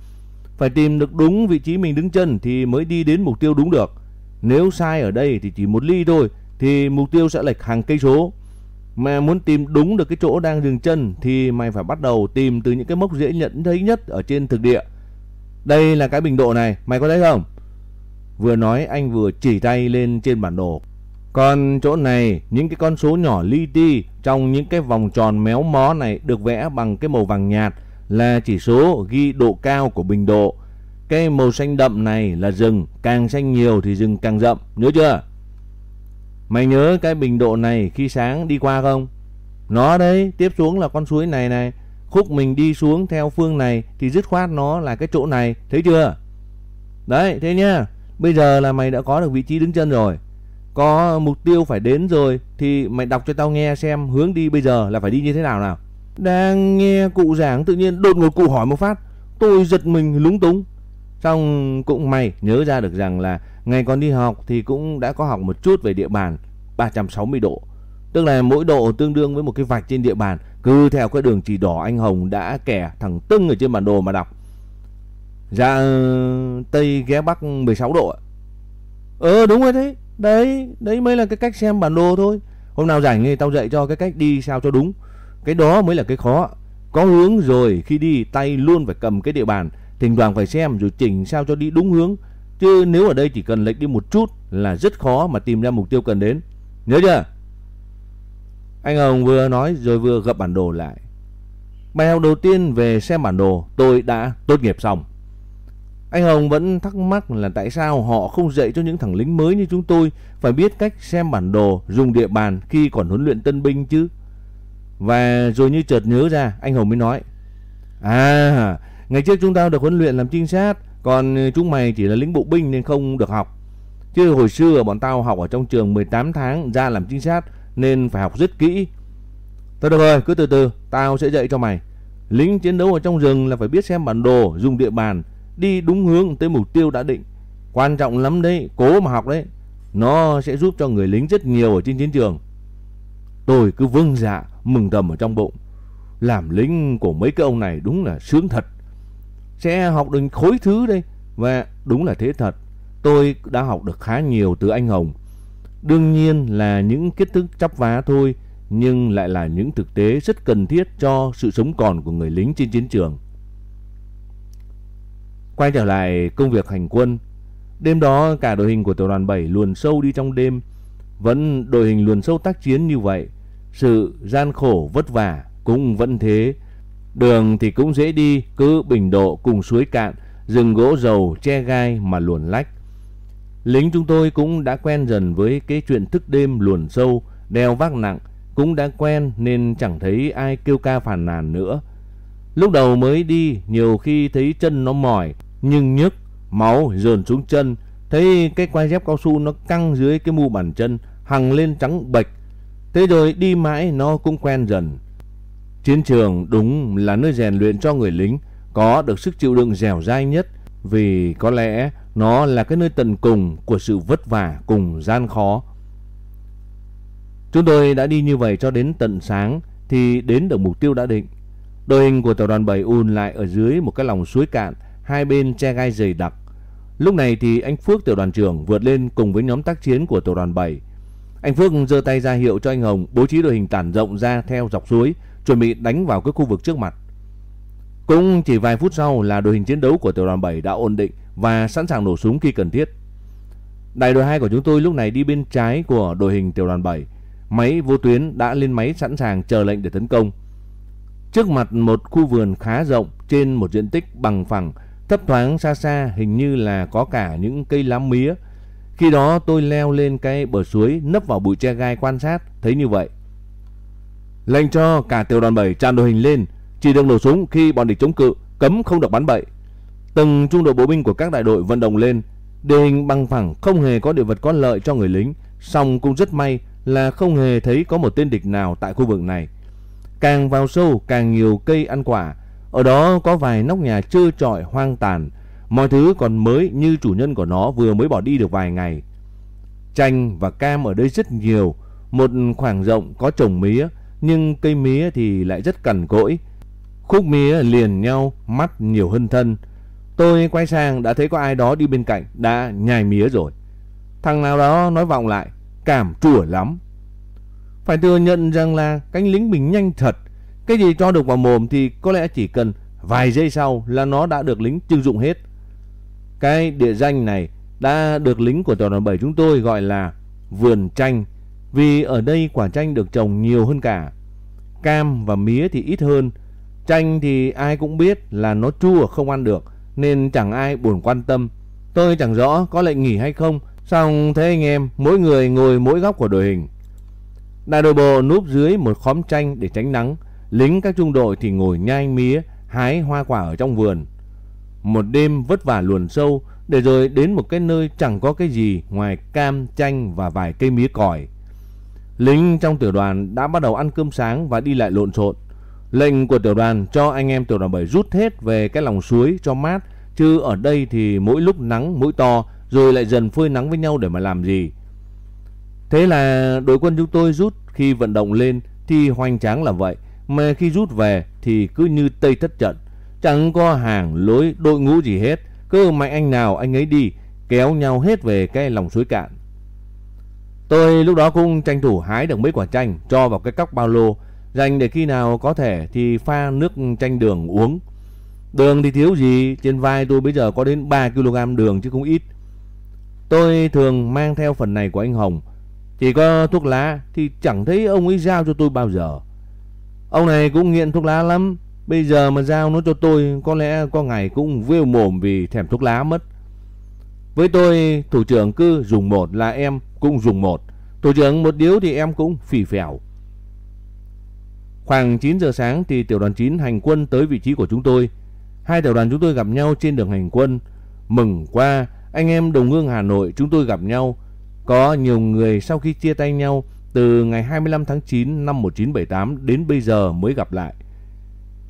Phải tìm được đúng vị trí mình đứng chân thì mới đi đến mục tiêu đúng được. Nếu sai ở đây thì chỉ một ly thôi thì mục tiêu sẽ lệch hàng cây số. Mà muốn tìm đúng được cái chỗ đang dừng chân thì mày phải bắt đầu tìm từ những cái mốc dễ nhận thấy nhất ở trên thực địa. Đây là cái bình độ này, mày có thấy không? Vừa nói anh vừa chỉ tay lên trên bản đồ. Còn chỗ này, những cái con số nhỏ li ti trong những cái vòng tròn méo mó này được vẽ bằng cái màu vàng nhạt là chỉ số ghi độ cao của bình độ. Cái màu xanh đậm này là rừng, càng xanh nhiều thì rừng càng rậm, nhớ chưa? Mày nhớ cái bình độ này khi sáng đi qua không? Nó đấy, tiếp xuống là con suối này này. Khúc mình đi xuống theo phương này thì dứt khoát nó là cái chỗ này, thấy chưa? Đấy, thế nhá. Bây giờ là mày đã có được vị trí đứng chân rồi. Có mục tiêu phải đến rồi thì mày đọc cho tao nghe xem hướng đi bây giờ là phải đi như thế nào nào. Đang nghe cụ giảng tự nhiên đột ngột cụ hỏi một phát. Tôi giật mình lúng túng. Xong cũng may nhớ ra được rằng là ngày còn đi học thì cũng đã có học một chút về địa bàn 360 độ. Tức là mỗi độ tương đương với một cái vạch trên địa bàn. Cứ theo cái đường chỉ đỏ anh Hồng đã kẻ thẳng tưng ở trên bản đồ mà đọc. Ra Tây ghé Bắc 16 độ ạ. Ờ đúng rồi thế. Đấy, đấy mới là cái cách xem bản đồ thôi. Hôm nào rảnh thì tao dạy cho cái cách đi sao cho đúng. Cái đó mới là cái khó. Có hướng rồi khi đi tay luôn phải cầm cái địa bàn, thỉnh thoảng phải xem rồi chỉnh sao cho đi đúng hướng. Chứ nếu ở đây chỉ cần lệch đi một chút là rất khó mà tìm ra mục tiêu cần đến. Nhớ chưa? Anh Hồng vừa nói rồi vừa gập bản đồ lại. Bài học đầu tiên về xem bản đồ tôi đã tốt nghiệp xong. Anh Hồng vẫn thắc mắc là tại sao họ không dạy cho những thằng lính mới như chúng tôi phải biết cách xem bản đồ, dùng địa bàn khi còn huấn luyện tân binh chứ. Và rồi như chợt nhớ ra, anh Hồng mới nói. À, ngày trước chúng tao được huấn luyện làm trinh sát, còn ừ, chúng mày chỉ là lính bộ binh nên không được học. Chứ hồi xưa bọn tao học ở trong trường 18 tháng ra làm trinh sát nên phải học rất kỹ. Thôi được rồi, cứ từ từ, tao sẽ dạy cho mày. Lính chiến đấu ở trong rừng là phải biết xem bản đồ, dùng địa bàn, đi đúng hướng tới mục tiêu đã định. Quan trọng lắm đấy, cố mà học đấy. Nó sẽ giúp cho người lính rất nhiều ở trên chiến trường. Tôi cứ vâng dạ, mừng thầm ở trong bụng. Làm lính của mấy cái ông này đúng là sướng thật. Sẽ học được khối thứ đây. Và đúng là thế thật. Tôi đã học được khá nhiều từ anh Hồng. Đương nhiên là những kiến thức chắp vá thôi, nhưng lại là những thực tế rất cần thiết cho sự sống còn của người lính trên chiến trường. Quay trở lại công việc hành quân, đêm đó cả đội hình của tiểu đoàn 7 luồn sâu đi trong đêm, vẫn đội hình luồn sâu tác chiến như vậy, sự gian khổ vất vả cũng vẫn thế. Đường thì cũng dễ đi, cứ bình độ cùng suối cạn, rừng gỗ dầu che gai mà luồn lách. Lính chúng tôi cũng đã quen dần với cái chuyện thức đêm luồn sâu, đeo vác nặng, cũng đã quen nên chẳng thấy ai kêu ca phàn nàn nữa. Lúc đầu mới đi, nhiều khi thấy chân nó mỏi, nhưng nhức, máu dồn xuống chân, thấy cái quai dép cao su nó căng dưới cái mu bàn chân, hằng lên trắng bệch. Thế rồi đi mãi nó cũng quen dần. Chiến trường đúng là nơi rèn luyện cho người lính có được sức chịu đựng dẻo dai nhất vì có lẽ nó là cái nơi tận cùng của sự vất vả cùng gian khó. Chúng tôi đã đi như vậy cho đến tận sáng thì đến được mục tiêu đã định. Đội hình của tiểu đoàn 7 ùn lại ở dưới một cái lòng suối cạn, hai bên che gai dày đặc. Lúc này thì anh Phước tiểu đoàn trưởng vượt lên cùng với nhóm tác chiến của tiểu đoàn 7. Anh Phước giơ tay ra hiệu cho anh Hồng bố trí đội hình tản rộng ra theo dọc suối, chuẩn bị đánh vào cái khu vực trước mặt. Cũng chỉ vài phút sau là đội hình chiến đấu của tiểu đoàn 7 đã ổn định và sẵn sàng nổ súng khi cần thiết. Đại đội 2 của chúng tôi lúc này đi bên trái của đội hình tiểu đoàn 7. Máy vô tuyến đã lên máy sẵn sàng chờ lệnh để tấn công. Trước mặt một khu vườn khá rộng trên một diện tích bằng phẳng, thấp thoáng xa xa hình như là có cả những cây lá mía. Khi đó tôi leo lên cái bờ suối nấp vào bụi tre gai quan sát, thấy như vậy. Lệnh cho cả tiểu đoàn 7 tràn đội hình lên, chỉ được nổ súng khi bọn địch chống cự, cấm không được bắn bậy. Từng trung đội bộ binh của các đại đội vận động lên, địa hình bằng phẳng không hề có địa vật có lợi cho người lính, song cũng rất may là không hề thấy có một tên địch nào tại khu vực này. Càng vào sâu càng nhiều cây ăn quả, ở đó có vài nóc nhà trơ trọi hoang tàn, mọi thứ còn mới như chủ nhân của nó vừa mới bỏ đi được vài ngày. Chanh và cam ở đây rất nhiều, một khoảng rộng có trồng mía, nhưng cây mía thì lại rất cằn cỗi. Khúc mía liền nhau, mắt nhiều hơn thân. Tôi quay sang đã thấy có ai đó đi bên cạnh đã nhai mía rồi. Thằng nào đó nói vọng lại, cảm chùa lắm. Phải thừa nhận rằng là cánh lính mình nhanh thật. Cái gì cho được vào mồm thì có lẽ chỉ cần vài giây sau là nó đã được lính trưng dụng hết. Cái địa danh này đã được lính của tiểu đoàn 7 chúng tôi gọi là vườn chanh vì ở đây quả chanh được trồng nhiều hơn cả. Cam và mía thì ít hơn. Chanh thì ai cũng biết là nó chua không ăn được nên chẳng ai buồn quan tâm. Tôi chẳng rõ có lệnh nghỉ hay không, xong thế anh em mỗi người ngồi mỗi góc của đội hình. Đại đội bộ núp dưới một khóm chanh để tránh nắng, lính các trung đội thì ngồi nhai mía, hái hoa quả ở trong vườn. Một đêm vất vả luồn sâu để rồi đến một cái nơi chẳng có cái gì ngoài cam, chanh và vài cây mía còi. Lính trong tiểu đoàn đã bắt đầu ăn cơm sáng và đi lại lộn xộn. Lệnh của tiểu đoàn cho anh em tiểu đoàn 7 rút hết về cái lòng suối cho mát, chứ ở đây thì mỗi lúc nắng mỗi to rồi lại dần phơi nắng với nhau để mà làm gì. Thế là đội quân chúng tôi rút khi vận động lên thì hoành tráng là vậy mà khi rút về thì cứ như tây thất trận, chẳng có hàng lối đội ngũ gì hết, cứ mạnh anh nào anh ấy đi, kéo nhau hết về cái lòng suối cạn. Tôi lúc đó cũng tranh thủ hái được mấy quả chanh cho vào cái cốc bao lô, dành để khi nào có thể thì pha nước chanh đường uống. Đường thì thiếu gì, trên vai tôi bây giờ có đến 3 kg đường chứ không ít. Tôi thường mang theo phần này của anh Hồng. Chỉ có thuốc lá thì chẳng thấy ông ấy giao cho tôi bao giờ. Ông này cũng nghiện thuốc lá lắm. Bây giờ mà giao nó cho tôi có lẽ có ngày cũng vêu mồm vì thèm thuốc lá mất. Với tôi, thủ trưởng cứ dùng một là em cũng dùng một. Thủ trưởng một điếu thì em cũng phì phèo. Khoảng 9 giờ sáng thì tiểu đoàn 9 hành quân tới vị trí của chúng tôi. Hai tiểu đoàn chúng tôi gặp nhau trên đường hành quân. Mừng qua, anh em đồng hương Hà Nội chúng tôi gặp nhau. Có nhiều người sau khi chia tay nhau từ ngày 25 tháng 9 năm 1978 đến bây giờ mới gặp lại.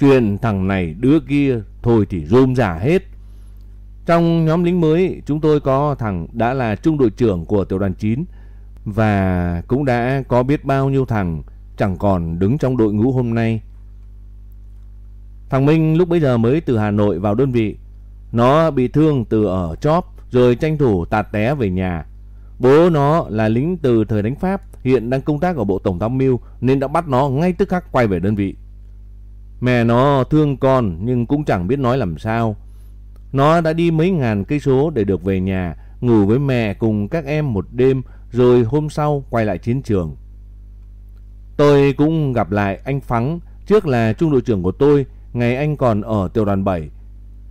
Chuyện thằng này đứa kia thôi thì rôm giả hết. Trong nhóm lính mới chúng tôi có thằng đã là trung đội trưởng của tiểu đoàn 9 và cũng đã có biết bao nhiêu thằng chẳng còn đứng trong đội ngũ hôm nay. Thằng Minh lúc bấy giờ mới từ Hà Nội vào đơn vị. Nó bị thương từ ở chóp rồi tranh thủ tạt té về nhà. Bố nó là lính từ thời đánh Pháp, hiện đang công tác ở Bộ Tổng tham mưu nên đã bắt nó ngay tức khắc quay về đơn vị. Mẹ nó thương con nhưng cũng chẳng biết nói làm sao. Nó đã đi mấy ngàn cây số để được về nhà, ngủ với mẹ cùng các em một đêm rồi hôm sau quay lại chiến trường. Tôi cũng gặp lại anh Phắng, trước là trung đội trưởng của tôi, ngày anh còn ở tiểu đoàn 7.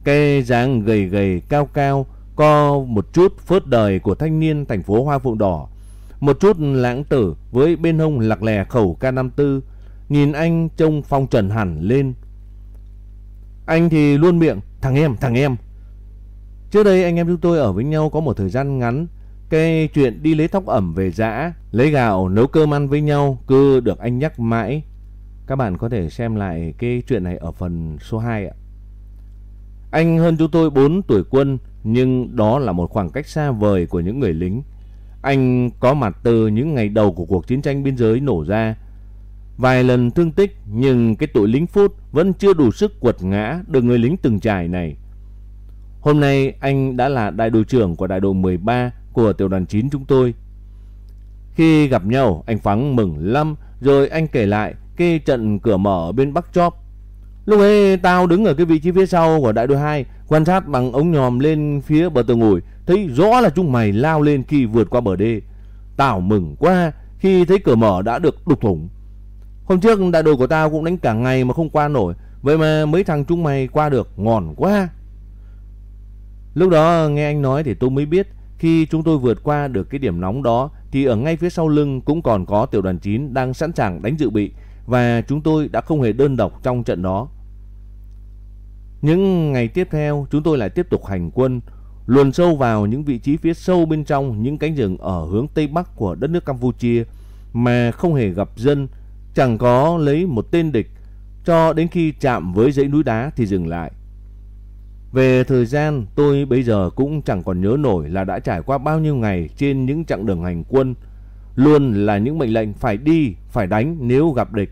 Cái dáng gầy gầy cao cao, co một chút phớt đời của thanh niên thành phố Hoa Phượng Đỏ. Một chút lãng tử với bên hông lạc lè khẩu K54, nhìn anh trông phong trần hẳn lên. Anh thì luôn miệng, thằng em, thằng em. Trước đây anh em chúng tôi ở với nhau có một thời gian ngắn, cái chuyện đi lấy thóc ẩm về dã, lấy gạo nấu cơm ăn với nhau cứ được anh nhắc mãi. Các bạn có thể xem lại cái chuyện này ở phần số 2 ạ. Anh hơn chúng tôi 4 tuổi quân, nhưng đó là một khoảng cách xa vời của những người lính. Anh có mặt từ những ngày đầu của cuộc chiến tranh biên giới nổ ra. Vài lần thương tích nhưng cái tội lính phút vẫn chưa đủ sức quật ngã được người lính từng trải này. Hôm nay anh đã là đại đội trưởng của đại đội 13 của tiểu đoàn 9 chúng tôi. Khi gặp nhau, anh Phắng mừng lắm, rồi anh kể lại cái trận cửa mở bên Bắc Chóp. Lúc ấy tao đứng ở cái vị trí phía sau của đại đội 2, quan sát bằng ống nhòm lên phía bờ tường ngồi thấy rõ là chúng mày lao lên khi vượt qua bờ đê. Tao mừng quá khi thấy cửa mở đã được đục thủng. Hôm trước đại đội của tao cũng đánh cả ngày mà không qua nổi, vậy mà mấy thằng chúng mày qua được, ngon quá. Lúc đó nghe anh nói thì tôi mới biết khi chúng tôi vượt qua được cái điểm nóng đó thì ở ngay phía sau lưng cũng còn có tiểu đoàn 9 đang sẵn sàng đánh dự bị và chúng tôi đã không hề đơn độc trong trận đó. Những ngày tiếp theo chúng tôi lại tiếp tục hành quân luồn sâu vào những vị trí phía sâu bên trong những cánh rừng ở hướng tây bắc của đất nước Campuchia mà không hề gặp dân, chẳng có lấy một tên địch cho đến khi chạm với dãy núi đá thì dừng lại. Về thời gian, tôi bây giờ cũng chẳng còn nhớ nổi là đã trải qua bao nhiêu ngày trên những chặng đường hành quân. Luôn là những mệnh lệnh phải đi, phải đánh nếu gặp địch.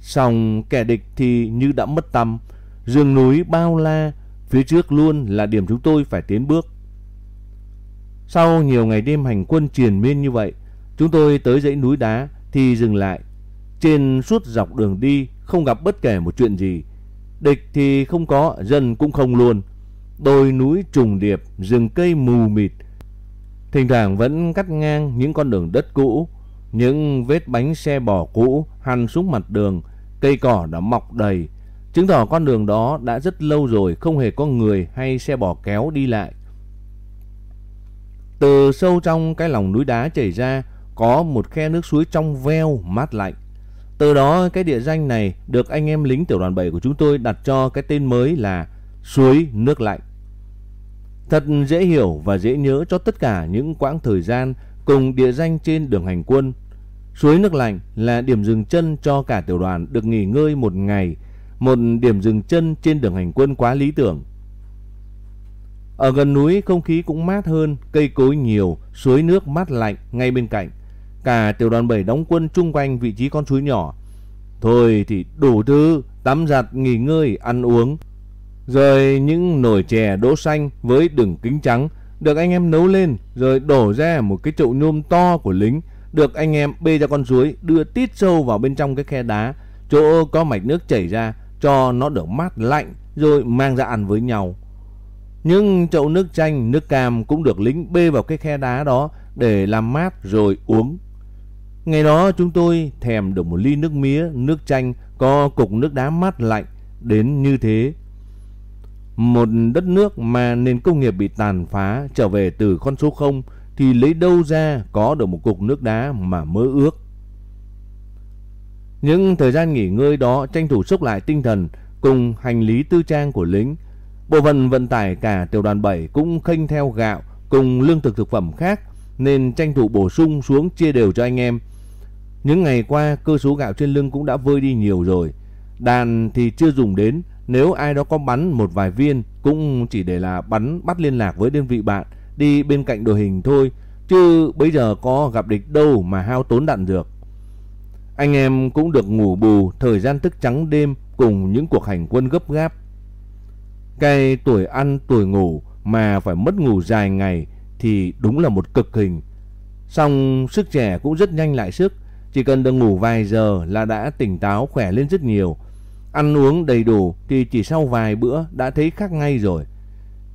Xong kẻ địch thì như đã mất tâm, rừng núi bao la, phía trước luôn là điểm chúng tôi phải tiến bước. Sau nhiều ngày đêm hành quân triền miên như vậy, chúng tôi tới dãy núi đá thì dừng lại. Trên suốt dọc đường đi không gặp bất kể một chuyện gì, Địch thì không có, dân cũng không luôn. Đồi núi trùng điệp, rừng cây mù mịt. Thỉnh thoảng vẫn cắt ngang những con đường đất cũ, những vết bánh xe bò cũ hằn xuống mặt đường, cây cỏ đã mọc đầy, chứng tỏ con đường đó đã rất lâu rồi không hề có người hay xe bò kéo đi lại. Từ sâu trong cái lòng núi đá chảy ra có một khe nước suối trong veo mát lạnh. Từ đó cái địa danh này được anh em lính tiểu đoàn 7 của chúng tôi đặt cho cái tên mới là suối nước lạnh. Thật dễ hiểu và dễ nhớ cho tất cả những quãng thời gian cùng địa danh trên đường hành quân. Suối nước lạnh là điểm dừng chân cho cả tiểu đoàn được nghỉ ngơi một ngày, một điểm dừng chân trên đường hành quân quá lý tưởng. Ở gần núi không khí cũng mát hơn, cây cối nhiều, suối nước mát lạnh ngay bên cạnh. Cả tiểu đoàn 7 đóng quân chung quanh vị trí con suối nhỏ. Thôi thì đủ thứ, tắm giặt, nghỉ ngơi, ăn uống. Rồi những nồi chè đỗ xanh với đường kính trắng được anh em nấu lên rồi đổ ra một cái chậu nhôm to của lính được anh em bê ra con suối đưa tít sâu vào bên trong cái khe đá chỗ có mạch nước chảy ra cho nó được mát lạnh rồi mang ra ăn với nhau. Nhưng chậu nước chanh, nước cam cũng được lính bê vào cái khe đá đó để làm mát rồi uống. Ngày đó chúng tôi thèm được một ly nước mía, nước chanh có cục nước đá mát lạnh đến như thế. Một đất nước mà nền công nghiệp bị tàn phá trở về từ con số 0 thì lấy đâu ra có được một cục nước đá mà mơ ước. Những thời gian nghỉ ngơi đó tranh thủ xúc lại tinh thần cùng hành lý tư trang của lính. Bộ phận vận tải cả tiểu đoàn 7 cũng khênh theo gạo cùng lương thực thực phẩm khác nên tranh thủ bổ sung xuống chia đều cho anh em. Những ngày qua cơ số gạo trên lưng cũng đã vơi đi nhiều rồi. Đàn thì chưa dùng đến, nếu ai đó có bắn một vài viên cũng chỉ để là bắn bắt liên lạc với đơn vị bạn đi bên cạnh đội hình thôi, chứ bây giờ có gặp địch đâu mà hao tốn đạn dược. Anh em cũng được ngủ bù thời gian thức trắng đêm cùng những cuộc hành quân gấp gáp. Cái tuổi ăn tuổi ngủ mà phải mất ngủ dài ngày thì đúng là một cực hình. Xong sức trẻ cũng rất nhanh lại sức, chỉ cần được ngủ vài giờ là đã tỉnh táo khỏe lên rất nhiều. Ăn uống đầy đủ thì chỉ sau vài bữa đã thấy khác ngay rồi.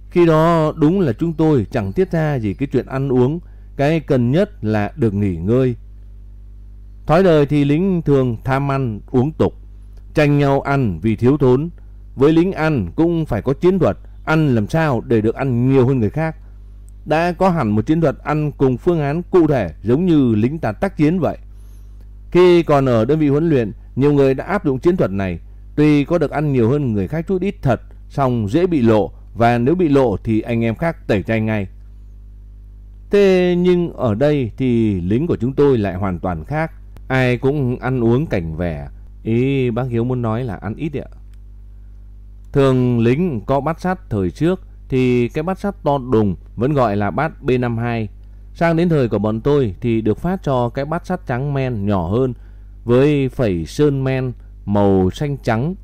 Khi đó đúng là chúng tôi chẳng tiết ra gì cái chuyện ăn uống, cái cần nhất là được nghỉ ngơi. Thói đời thì lính thường tham ăn uống tục, tranh nhau ăn vì thiếu thốn. Với lính ăn cũng phải có chiến thuật, ăn làm sao để được ăn nhiều hơn người khác. Đã có hẳn một chiến thuật ăn cùng phương án cụ thể giống như lính ta tác chiến vậy. Khi còn ở đơn vị huấn luyện, nhiều người đã áp dụng chiến thuật này. Tuy có được ăn nhiều hơn người khác chút ít thật, song dễ bị lộ và nếu bị lộ thì anh em khác tẩy chay ngay. Thế nhưng ở đây thì lính của chúng tôi lại hoàn toàn khác. Ai cũng ăn uống cảnh vẻ. Ý bác Hiếu muốn nói là ăn ít ạ. Thường lính có bát sắt thời trước thì cái bát sắt to đùng vẫn gọi là bát B52. Sang đến thời của bọn tôi thì được phát cho cái bát sắt trắng men nhỏ hơn với phẩy sơn men màu xanh trắng.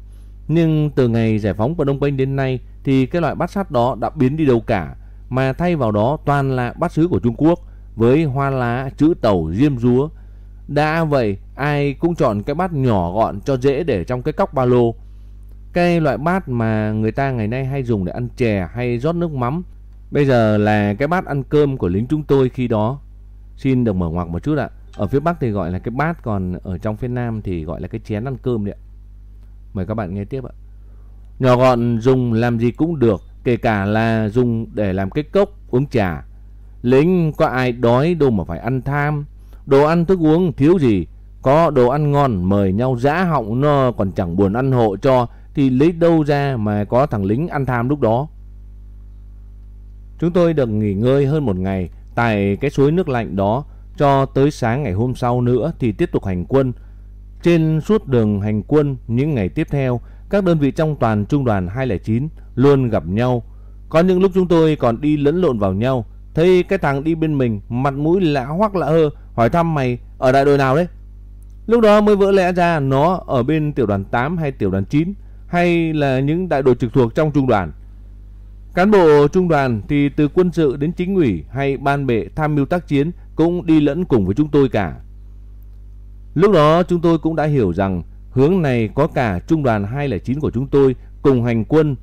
Nhưng từ ngày giải phóng của Đông Penh đến nay thì cái loại bát sắt đó đã biến đi đâu cả mà thay vào đó toàn là bát sứ của Trung Quốc với hoa lá chữ tàu diêm rúa đã vậy, ai cũng chọn cái bát nhỏ gọn cho dễ để trong cái cốc ba lô. Cái loại bát mà người ta ngày nay hay dùng để ăn chè hay rót nước mắm. Bây giờ là cái bát ăn cơm của lính chúng tôi khi đó. Xin được mở ngoặc một chút ạ. Ở phía Bắc thì gọi là cái bát, còn ở trong phía Nam thì gọi là cái chén ăn cơm đấy ạ. Mời các bạn nghe tiếp ạ. Nhỏ gọn dùng làm gì cũng được, kể cả là dùng để làm cái cốc uống trà. Lính có ai đói đâu mà phải ăn tham. Đồ ăn thức uống thiếu gì, có đồ ăn ngon mời nhau dã họng nó còn chẳng buồn ăn hộ cho thì lấy đâu ra mà có thằng lính ăn tham lúc đó. Chúng tôi được nghỉ ngơi hơn một ngày tại cái suối nước lạnh đó cho tới sáng ngày hôm sau nữa thì tiếp tục hành quân. Trên suốt đường hành quân những ngày tiếp theo, các đơn vị trong toàn trung đoàn 209 luôn gặp nhau. Có những lúc chúng tôi còn đi lẫn lộn vào nhau, thấy cái thằng đi bên mình mặt mũi lạ hoắc lạ hơ hỏi thăm mày ở đại đội nào đấy. Lúc đó mới vỡ lẽ ra nó ở bên tiểu đoàn 8 hay tiểu đoàn 9 hay là những đại đội trực thuộc trong trung đoàn. Cán bộ trung đoàn thì từ quân sự đến chính ủy hay ban bệ tham mưu tác chiến cũng đi lẫn cùng với chúng tôi cả. Lúc đó chúng tôi cũng đã hiểu rằng hướng này có cả trung đoàn 209 của chúng tôi cùng hành quân.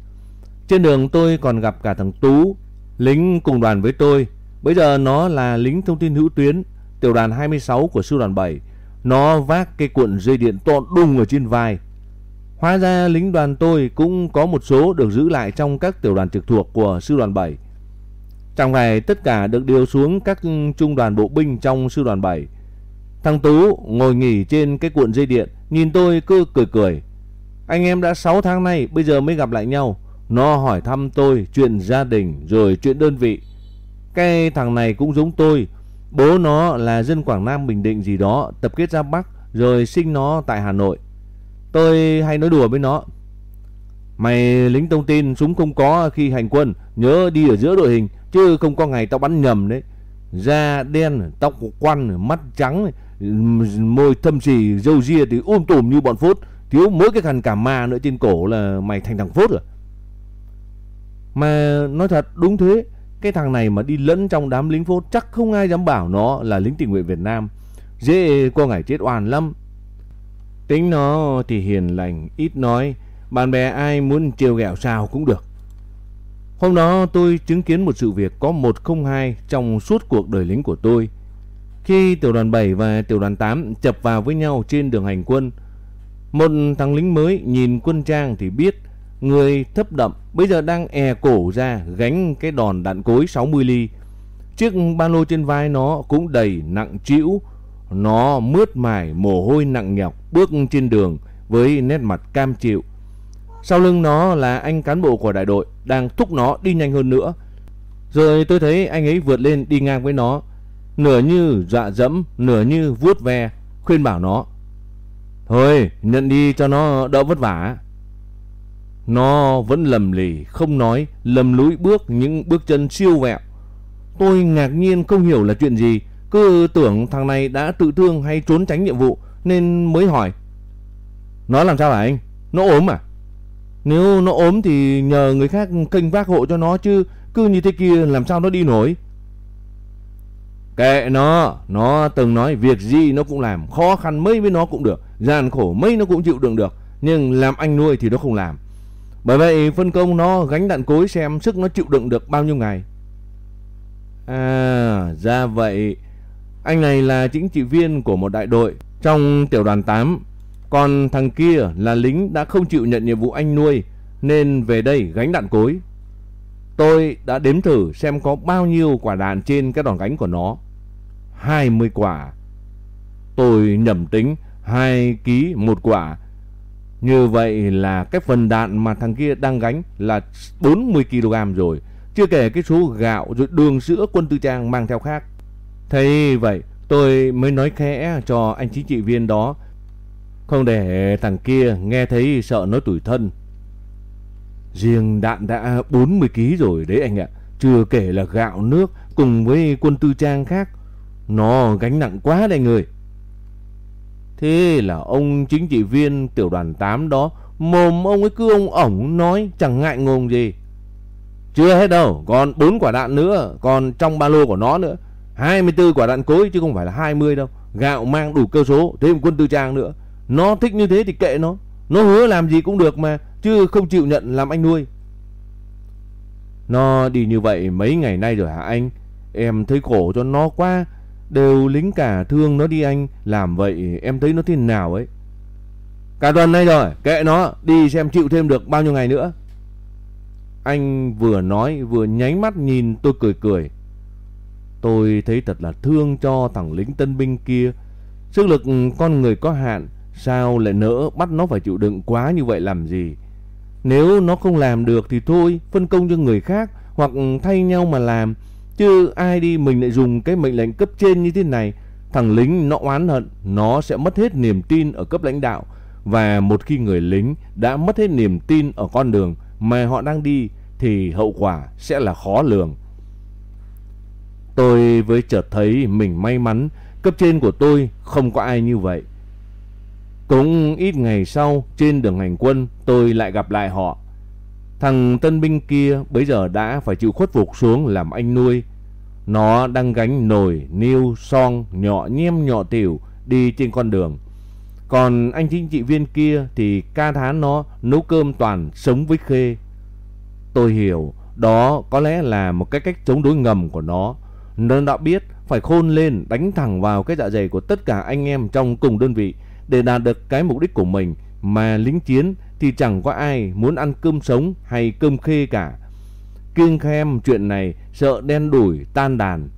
Trên đường tôi còn gặp cả thằng Tú, lính cùng đoàn với tôi. Bây giờ nó là lính thông tin hữu tuyến tiểu đoàn 26 của sư đoàn 7. Nó vác cái cuộn dây điện to đùng ở trên vai. Hóa ra lính đoàn tôi cũng có một số được giữ lại trong các tiểu đoàn trực thuộc của sư đoàn 7. Trong ngày tất cả được điều xuống các trung đoàn bộ binh trong sư đoàn 7. Thằng Tú ngồi nghỉ trên cái cuộn dây điện, nhìn tôi cứ cười cười. Anh em đã 6 tháng nay bây giờ mới gặp lại nhau. Nó hỏi thăm tôi chuyện gia đình rồi chuyện đơn vị. Cái thằng này cũng giống tôi, Bố nó là dân Quảng Nam Bình Định gì đó tập kết ra Bắc rồi sinh nó tại Hà Nội. Tôi hay nói đùa với nó. Mày lính thông tin súng không có khi hành quân nhớ đi ở giữa đội hình chứ không có ngày tao bắn nhầm đấy. Da đen, tóc quăn, mắt trắng Môi thâm xì, râu ria thì um tùm như bọn phốt. Thiếu mỗi cái khăn cả ma nữa trên cổ là mày thành thằng phốt rồi. Mà nói thật đúng thế. Cái thằng này mà đi lẫn trong đám lính phốt chắc không ai dám bảo nó là lính tình nguyện Việt Nam. Dễ có ngày chết oan lắm. Tính nó thì hiền lành, ít nói. Bạn bè ai muốn trêu ghẹo sao cũng được. Hôm đó tôi chứng kiến một sự việc có một không hai trong suốt cuộc đời lính của tôi. Khi tiểu đoàn 7 và tiểu đoàn 8 chập vào với nhau trên đường hành quân, một thằng lính mới nhìn quân trang thì biết người thấp đậm bây giờ đang è cổ ra gánh cái đòn đạn cối 60 ly. Chiếc ba lô trên vai nó cũng đầy nặng trĩu, nó mướt mải mồ hôi nặng nhọc bước trên đường với nét mặt cam chịu. Sau lưng nó là anh cán bộ của đại đội đang thúc nó đi nhanh hơn nữa. Rồi tôi thấy anh ấy vượt lên đi ngang với nó, nửa như dọa dẫm, nửa như vuốt ve, khuyên bảo nó. Thôi, nhận đi cho nó đỡ vất vả. Nó vẫn lầm lì, không nói, lầm lũi bước những bước chân siêu vẹo. Tôi ngạc nhiên không hiểu là chuyện gì, cứ tưởng thằng này đã tự thương hay trốn tránh nhiệm vụ nên mới hỏi. Nó làm sao hả anh? Nó ốm à? Nếu nó ốm thì nhờ người khác kênh vác hộ cho nó chứ cứ như thế kia làm sao nó đi nổi. Kệ nó, nó từng nói việc gì nó cũng làm, khó khăn mấy với nó cũng được, gian khổ mấy nó cũng chịu đựng được, nhưng làm anh nuôi thì nó không làm. Bởi vậy phân công nó gánh đạn cối xem sức nó chịu đựng được bao nhiêu ngày. À, ra vậy. Anh này là chính trị viên của một đại đội trong tiểu đoàn 8 còn thằng kia là lính đã không chịu nhận nhiệm vụ anh nuôi, nên về đây gánh đạn cối. Tôi đã đếm thử xem có bao nhiêu quả đạn trên cái đòn gánh của nó. 20 quả. Tôi nhầm tính 2 ký một quả. Như vậy là cái phần đạn mà thằng kia đang gánh là 40 kg rồi. Chưa kể cái số gạo rồi đường sữa quân tư trang mang theo khác. Thế vậy tôi mới nói khẽ cho anh chính trị viên đó không để thằng kia nghe thấy sợ nói tủi thân. Riêng đạn đã 40 kg rồi đấy anh ạ. Chưa kể là gạo nước cùng với quân tư trang khác. Nó gánh nặng quá đấy anh ơi. Thế là ông chính trị viên tiểu đoàn 8 đó mồm ông ấy cứ ông ổng nói chẳng ngại ngùng gì. Chưa hết đâu, còn 4 quả đạn nữa, còn trong ba lô của nó nữa. 24 quả đạn cối chứ không phải là 20 đâu. Gạo mang đủ cơ số, thêm quân tư trang nữa. Nó thích như thế thì kệ nó. Nó hứa làm gì cũng được mà Chứ không chịu nhận làm anh nuôi. Nó đi như vậy mấy ngày nay rồi hả anh? Em thấy khổ cho nó quá. Đều lính cả thương nó đi anh. Làm vậy em thấy nó thế nào ấy? Cả tuần nay rồi Kệ nó. Đi xem chịu thêm được bao nhiêu ngày nữa. Anh vừa nói vừa nháy mắt nhìn tôi cười cười. Tôi thấy thật là thương cho thằng lính tân binh kia Sức lực con người có hạn Sao lại nỡ bắt nó phải chịu đựng quá như vậy làm gì? Nếu nó không làm được thì thôi, phân công cho người khác hoặc thay nhau mà làm. Chứ ai đi mình lại dùng cái mệnh lệnh cấp trên như thế này, thằng lính nó oán hận, nó sẽ mất hết niềm tin ở cấp lãnh đạo. Và một khi người lính đã mất hết niềm tin ở con đường mà họ đang đi thì hậu quả sẽ là khó lường. Tôi với chợt thấy mình may mắn cấp trên của tôi không có ai như vậy. Cũng ít ngày sau, trên đường hành quân, tôi lại gặp lại họ. Thằng tân binh kia bây giờ đã phải chịu khuất phục xuống làm anh nuôi. Nó đang gánh nồi, niêu, son, nhọ nhem nhọ tiểu đi trên con đường. Còn anh chính trị viên kia thì ca thán nó nấu cơm toàn sống với khê. Tôi hiểu, đó có lẽ là một cái cách chống đối ngầm của nó. Nó đã biết phải khôn lên đánh thẳng vào cái dạ dày của tất cả anh em trong cùng đơn vị để đạt được cái mục đích của mình mà lính chiến thì chẳng có ai muốn ăn cơm sống hay cơm khê cả. Kiêng khem chuyện này sợ đen đủi tan đàn.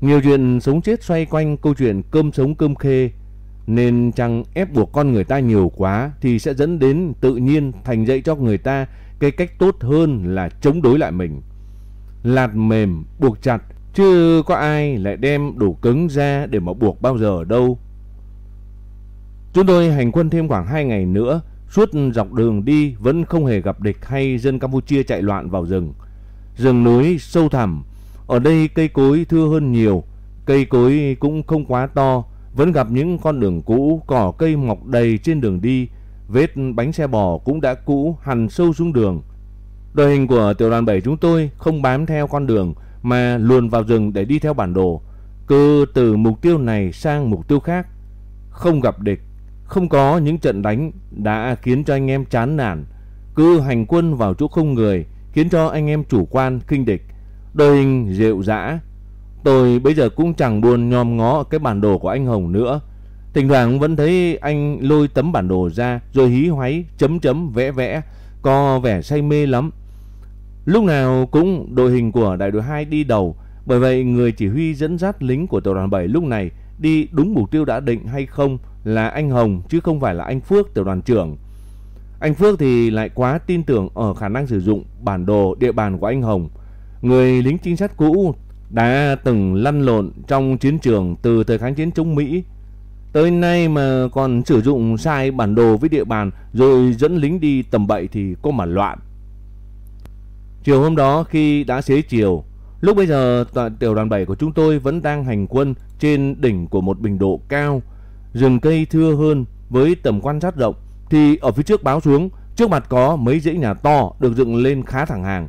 Nhiều chuyện sống chết xoay quanh câu chuyện cơm sống cơm khê nên chẳng ép buộc con người ta nhiều quá thì sẽ dẫn đến tự nhiên thành dạy cho người ta cái cách tốt hơn là chống đối lại mình. Lạt mềm, buộc chặt, chứ có ai lại đem đủ cứng ra để mà buộc bao giờ đâu. Chúng tôi hành quân thêm khoảng 2 ngày nữa, suốt dọc đường đi vẫn không hề gặp địch hay dân Campuchia chạy loạn vào rừng. Rừng núi sâu thẳm, ở đây cây cối thưa hơn nhiều, cây cối cũng không quá to vẫn gặp những con đường cũ, cỏ cây mọc đầy trên đường đi, vết bánh xe bò cũng đã cũ hằn sâu xuống đường. Đội hình của tiểu đoàn 7 chúng tôi không bám theo con đường mà luồn vào rừng để đi theo bản đồ, cứ từ mục tiêu này sang mục tiêu khác. Không gặp địch, không có những trận đánh đã khiến cho anh em chán nản, cứ hành quân vào chỗ không người khiến cho anh em chủ quan kinh địch, đội hình rượu dã. Tôi bây giờ cũng chẳng buồn nhòm ngó cái bản đồ của anh Hồng nữa. Thỉnh thoảng vẫn thấy anh lôi tấm bản đồ ra rồi hí hoáy chấm chấm vẽ vẽ, có vẻ say mê lắm. Lúc nào cũng đội hình của đại đội 2 đi đầu, bởi vậy người chỉ huy dẫn dắt lính của tiểu đoàn 7 lúc này đi đúng mục tiêu đã định hay không là anh Hồng chứ không phải là anh Phước tiểu đoàn trưởng. Anh Phước thì lại quá tin tưởng ở khả năng sử dụng bản đồ địa bàn của anh Hồng. Người lính trinh sát cũ đã từng lăn lộn trong chiến trường từ thời kháng chiến chống Mỹ. Tới nay mà còn sử dụng sai bản đồ với địa bàn rồi dẫn lính đi tầm bậy thì có mà loạn. Chiều hôm đó khi đã xế chiều, lúc bây giờ tiểu đoàn 7 của chúng tôi vẫn đang hành quân trên đỉnh của một bình độ cao, rừng cây thưa hơn với tầm quan sát rộng thì ở phía trước báo xuống, trước mặt có mấy dãy nhà to được dựng lên khá thẳng hàng.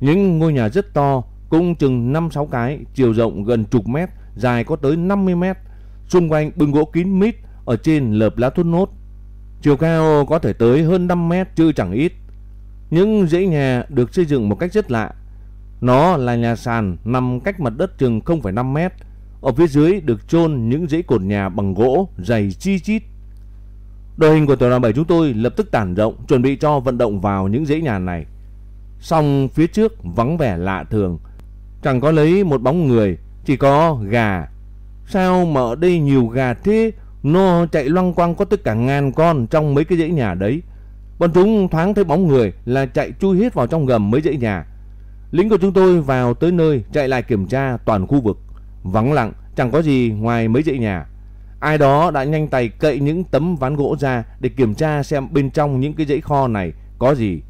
Những ngôi nhà rất to, cũng chừng 5-6 cái, chiều rộng gần chục mét, dài có tới 50 mét. Xung quanh bưng gỗ kín mít, ở trên lợp lá thốt nốt. Chiều cao có thể tới hơn 5 mét chứ chẳng ít. Những dãy nhà được xây dựng một cách rất lạ. Nó là nhà sàn nằm cách mặt đất chừng 0,5 mét. Ở phía dưới được chôn những dãy cột nhà bằng gỗ dày chi chít. Đội hình của tiểu đoàn 7 chúng tôi lập tức tản rộng chuẩn bị cho vận động vào những dãy nhà này. Song phía trước vắng vẻ lạ thường, chẳng có lấy một bóng người, chỉ có gà. Sao mà ở đây nhiều gà thế? Nó chạy loang quang có tất cả ngàn con trong mấy cái dãy nhà đấy. Bọn chúng thoáng thấy bóng người là chạy chui hết vào trong gầm mấy dãy nhà. Lính của chúng tôi vào tới nơi chạy lại kiểm tra toàn khu vực. Vắng lặng, chẳng có gì ngoài mấy dãy nhà. Ai đó đã nhanh tay cậy những tấm ván gỗ ra để kiểm tra xem bên trong những cái dãy kho này có gì.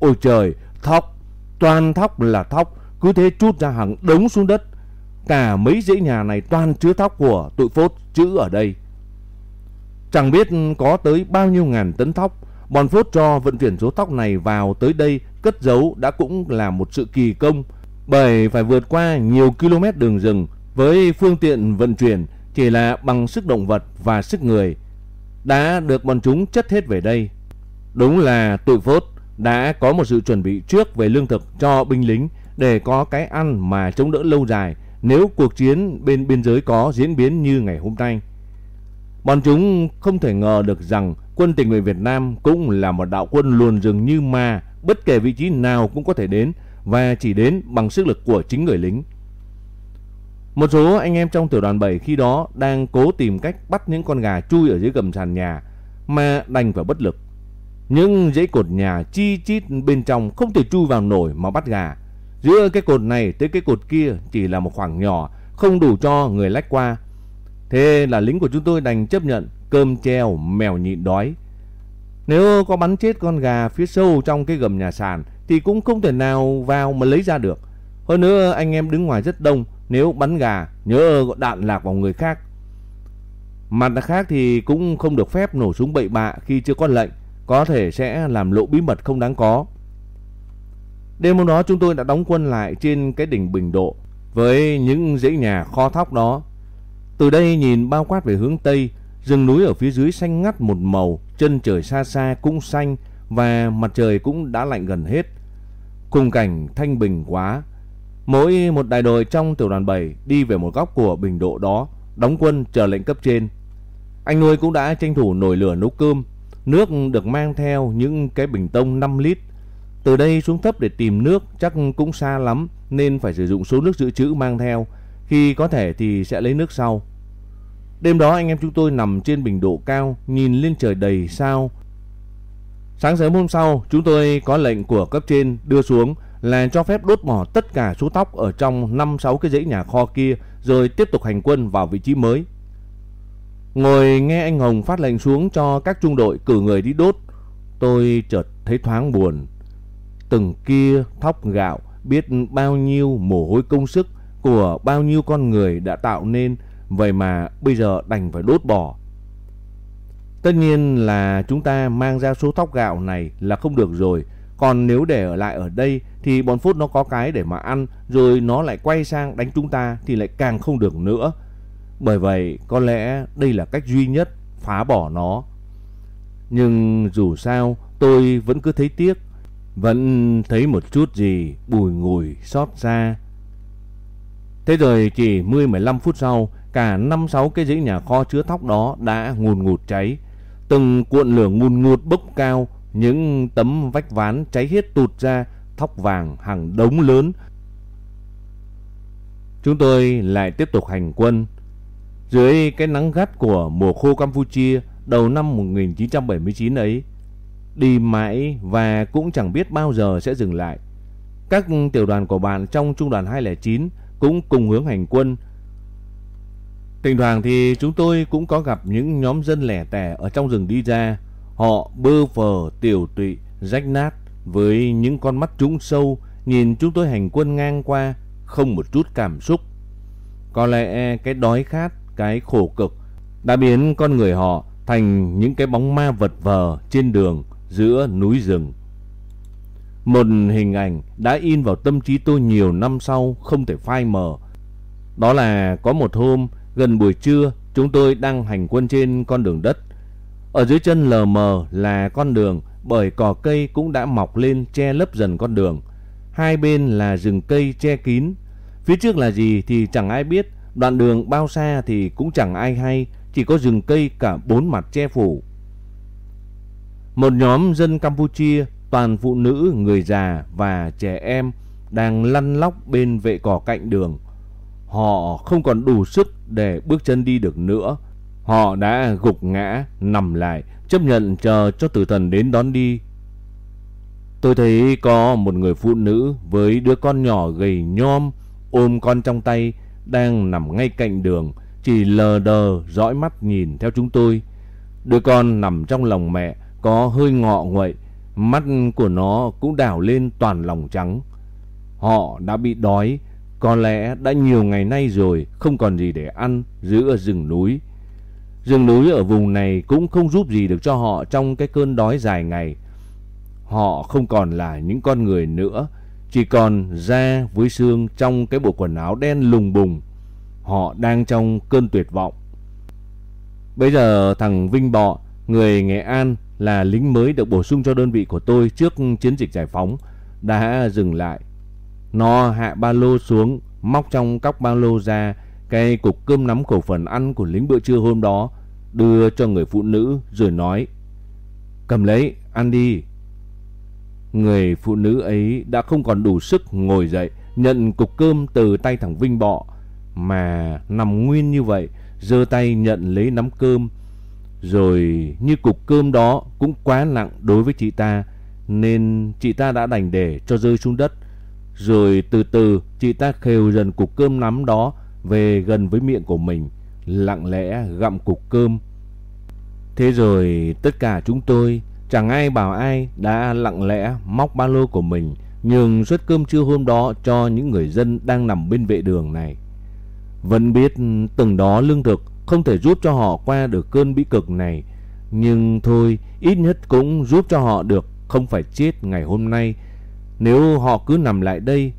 Ôi trời, thóc, toàn thóc là thóc, cứ thế chút ra hàng đống xuống đất. Cả mấy dãy nhà này toàn chứa thóc của tụi phốt chữ ở đây. Chẳng biết có tới bao nhiêu ngàn tấn thóc, bọn phốt cho vận chuyển số tóc này vào tới đây cất giấu đã cũng là một sự kỳ công, bởi phải vượt qua nhiều km đường rừng với phương tiện vận chuyển chỉ là bằng sức động vật và sức người đã được bọn chúng chất hết về đây. Đúng là tụi phốt đã có một sự chuẩn bị trước về lương thực cho binh lính để có cái ăn mà chống đỡ lâu dài nếu cuộc chiến bên biên giới có diễn biến như ngày hôm nay. Bọn chúng không thể ngờ được rằng quân tình nguyện Việt Nam cũng là một đạo quân luồn rừng như ma, bất kể vị trí nào cũng có thể đến và chỉ đến bằng sức lực của chính người lính. Một số anh em trong tiểu đoàn 7 khi đó đang cố tìm cách bắt những con gà chui ở dưới gầm sàn nhà mà đành phải bất lực. Nhưng dãy cột nhà chi chít bên trong không thể chui vào nổi mà bắt gà. Giữa cái cột này tới cái cột kia chỉ là một khoảng nhỏ, không đủ cho người lách qua. Thế là lính của chúng tôi đành chấp nhận cơm treo, mèo nhịn đói. Nếu có bắn chết con gà phía sâu trong cái gầm nhà sàn thì cũng không thể nào vào mà lấy ra được. Hơn nữa anh em đứng ngoài rất đông, nếu bắn gà nhớ đạn lạc vào người khác. Mặt khác thì cũng không được phép nổ súng bậy bạ khi chưa có lệnh, có thể sẽ làm lộ bí mật không đáng có. Đêm hôm đó chúng tôi đã đóng quân lại trên cái đỉnh Bình Độ với những dãy nhà kho thóc đó. Từ đây nhìn bao quát về hướng Tây, rừng núi ở phía dưới xanh ngắt một màu, chân trời xa xa cũng xanh và mặt trời cũng đã lạnh gần hết. Cùng cảnh thanh bình quá, Mỗi một đại đội trong tiểu đoàn 7 đi về một góc của bình độ đó, đóng quân chờ lệnh cấp trên. Anh nuôi cũng đã tranh thủ nồi lửa nấu cơm, nước được mang theo những cái bình tông 5 lít. Từ đây xuống thấp để tìm nước chắc cũng xa lắm nên phải sử dụng số nước dự trữ mang theo, khi có thể thì sẽ lấy nước sau. Đêm đó anh em chúng tôi nằm trên bình độ cao, nhìn lên trời đầy sao. Sáng sớm hôm sau, chúng tôi có lệnh của cấp trên đưa xuống là cho phép đốt bỏ tất cả số tóc ở trong 5-6 cái dãy nhà kho kia rồi tiếp tục hành quân vào vị trí mới. Ngồi nghe anh Hồng phát lệnh xuống cho các trung đội cử người đi đốt, tôi chợt thấy thoáng buồn. Từng kia thóc gạo biết bao nhiêu mồ hôi công sức của bao nhiêu con người đã tạo nên vậy mà bây giờ đành phải đốt bỏ. Tất nhiên là chúng ta mang ra số thóc gạo này là không được rồi. Còn nếu để ở lại ở đây thì bọn phốt nó có cái để mà ăn rồi nó lại quay sang đánh chúng ta thì lại càng không được nữa. Bởi vậy có lẽ đây là cách duy nhất phá bỏ nó. Nhưng dù sao tôi vẫn cứ thấy tiếc, vẫn thấy một chút gì bùi ngùi xót xa. Thế rồi chỉ 10-15 phút sau, cả 5-6 cái dãy nhà kho chứa thóc đó đã ngùn ngụt cháy. Từng cuộn lửa ngùn ngụt bốc cao, những tấm vách ván cháy hết tụt ra, thóc vàng hàng đống lớn. Chúng tôi lại tiếp tục hành quân. Dưới cái nắng gắt của mùa khô Campuchia đầu năm 1979 ấy, đi mãi và cũng chẳng biết bao giờ sẽ dừng lại. Các tiểu đoàn của bạn trong trung đoàn 209 cũng cùng hướng hành quân. Thỉnh thoảng thì chúng tôi cũng có gặp những nhóm dân lẻ tẻ ở trong rừng đi ra. Họ bơ phờ, tiểu tụy, rách nát với những con mắt trũng sâu nhìn chúng tôi hành quân ngang qua không một chút cảm xúc. Có lẽ cái đói khát, cái khổ cực đã biến con người họ thành những cái bóng ma vật vờ trên đường giữa núi rừng. Một hình ảnh đã in vào tâm trí tôi nhiều năm sau không thể phai mờ. Đó là có một hôm gần buổi trưa chúng tôi đang hành quân trên con đường đất. Ở dưới chân lờ mờ là con đường bởi cỏ cây cũng đã mọc lên che lấp dần con đường. Hai bên là rừng cây che kín. Phía trước là gì thì chẳng ai biết, đoạn đường bao xa thì cũng chẳng ai hay, chỉ có rừng cây cả bốn mặt che phủ. Một nhóm dân Campuchia, toàn phụ nữ, người già và trẻ em đang lăn lóc bên vệ cỏ cạnh đường. Họ không còn đủ sức để bước chân đi được nữa. Họ đã gục ngã, nằm lại, chấp nhận chờ cho tử thần đến đón đi. Tôi thấy có một người phụ nữ với đứa con nhỏ gầy nhom ôm con trong tay đang nằm ngay cạnh đường, chỉ lờ đờ dõi mắt nhìn theo chúng tôi. Đứa con nằm trong lòng mẹ có hơi ngọ nguậy, mắt của nó cũng đảo lên toàn lòng trắng. Họ đã bị đói, có lẽ đã nhiều ngày nay rồi không còn gì để ăn giữa rừng núi. Rừng núi ở vùng này cũng không giúp gì được cho họ trong cái cơn đói dài ngày. Họ không còn là những con người nữa, chỉ còn da với xương trong cái bộ quần áo đen lùng bùng. Họ đang trong cơn tuyệt vọng. Bây giờ thằng Vinh Bọ, người Nghệ An là lính mới được bổ sung cho đơn vị của tôi trước chiến dịch giải phóng, đã dừng lại. Nó hạ ba lô xuống, móc trong cóc ba lô ra cái cục cơm nắm khẩu phần ăn của lính bữa trưa hôm đó, đưa cho người phụ nữ rồi nói Cầm lấy, ăn đi. Người phụ nữ ấy đã không còn đủ sức ngồi dậy nhận cục cơm từ tay thằng Vinh Bọ mà nằm nguyên như vậy, giơ tay nhận lấy nắm cơm rồi như cục cơm đó cũng quá nặng đối với chị ta nên chị ta đã đành để cho rơi xuống đất. Rồi từ từ chị ta khều dần cục cơm nắm đó về gần với miệng của mình, lặng lẽ gặm cục cơm. Thế rồi tất cả chúng tôi, chẳng ai bảo ai đã lặng lẽ móc ba lô của mình nhường suất cơm trưa hôm đó cho những người dân đang nằm bên vệ đường này. Vẫn biết từng đó lương thực không thể giúp cho họ qua được cơn bí cực này, nhưng thôi, ít nhất cũng giúp cho họ được không phải chết ngày hôm nay. Nếu họ cứ nằm lại đây,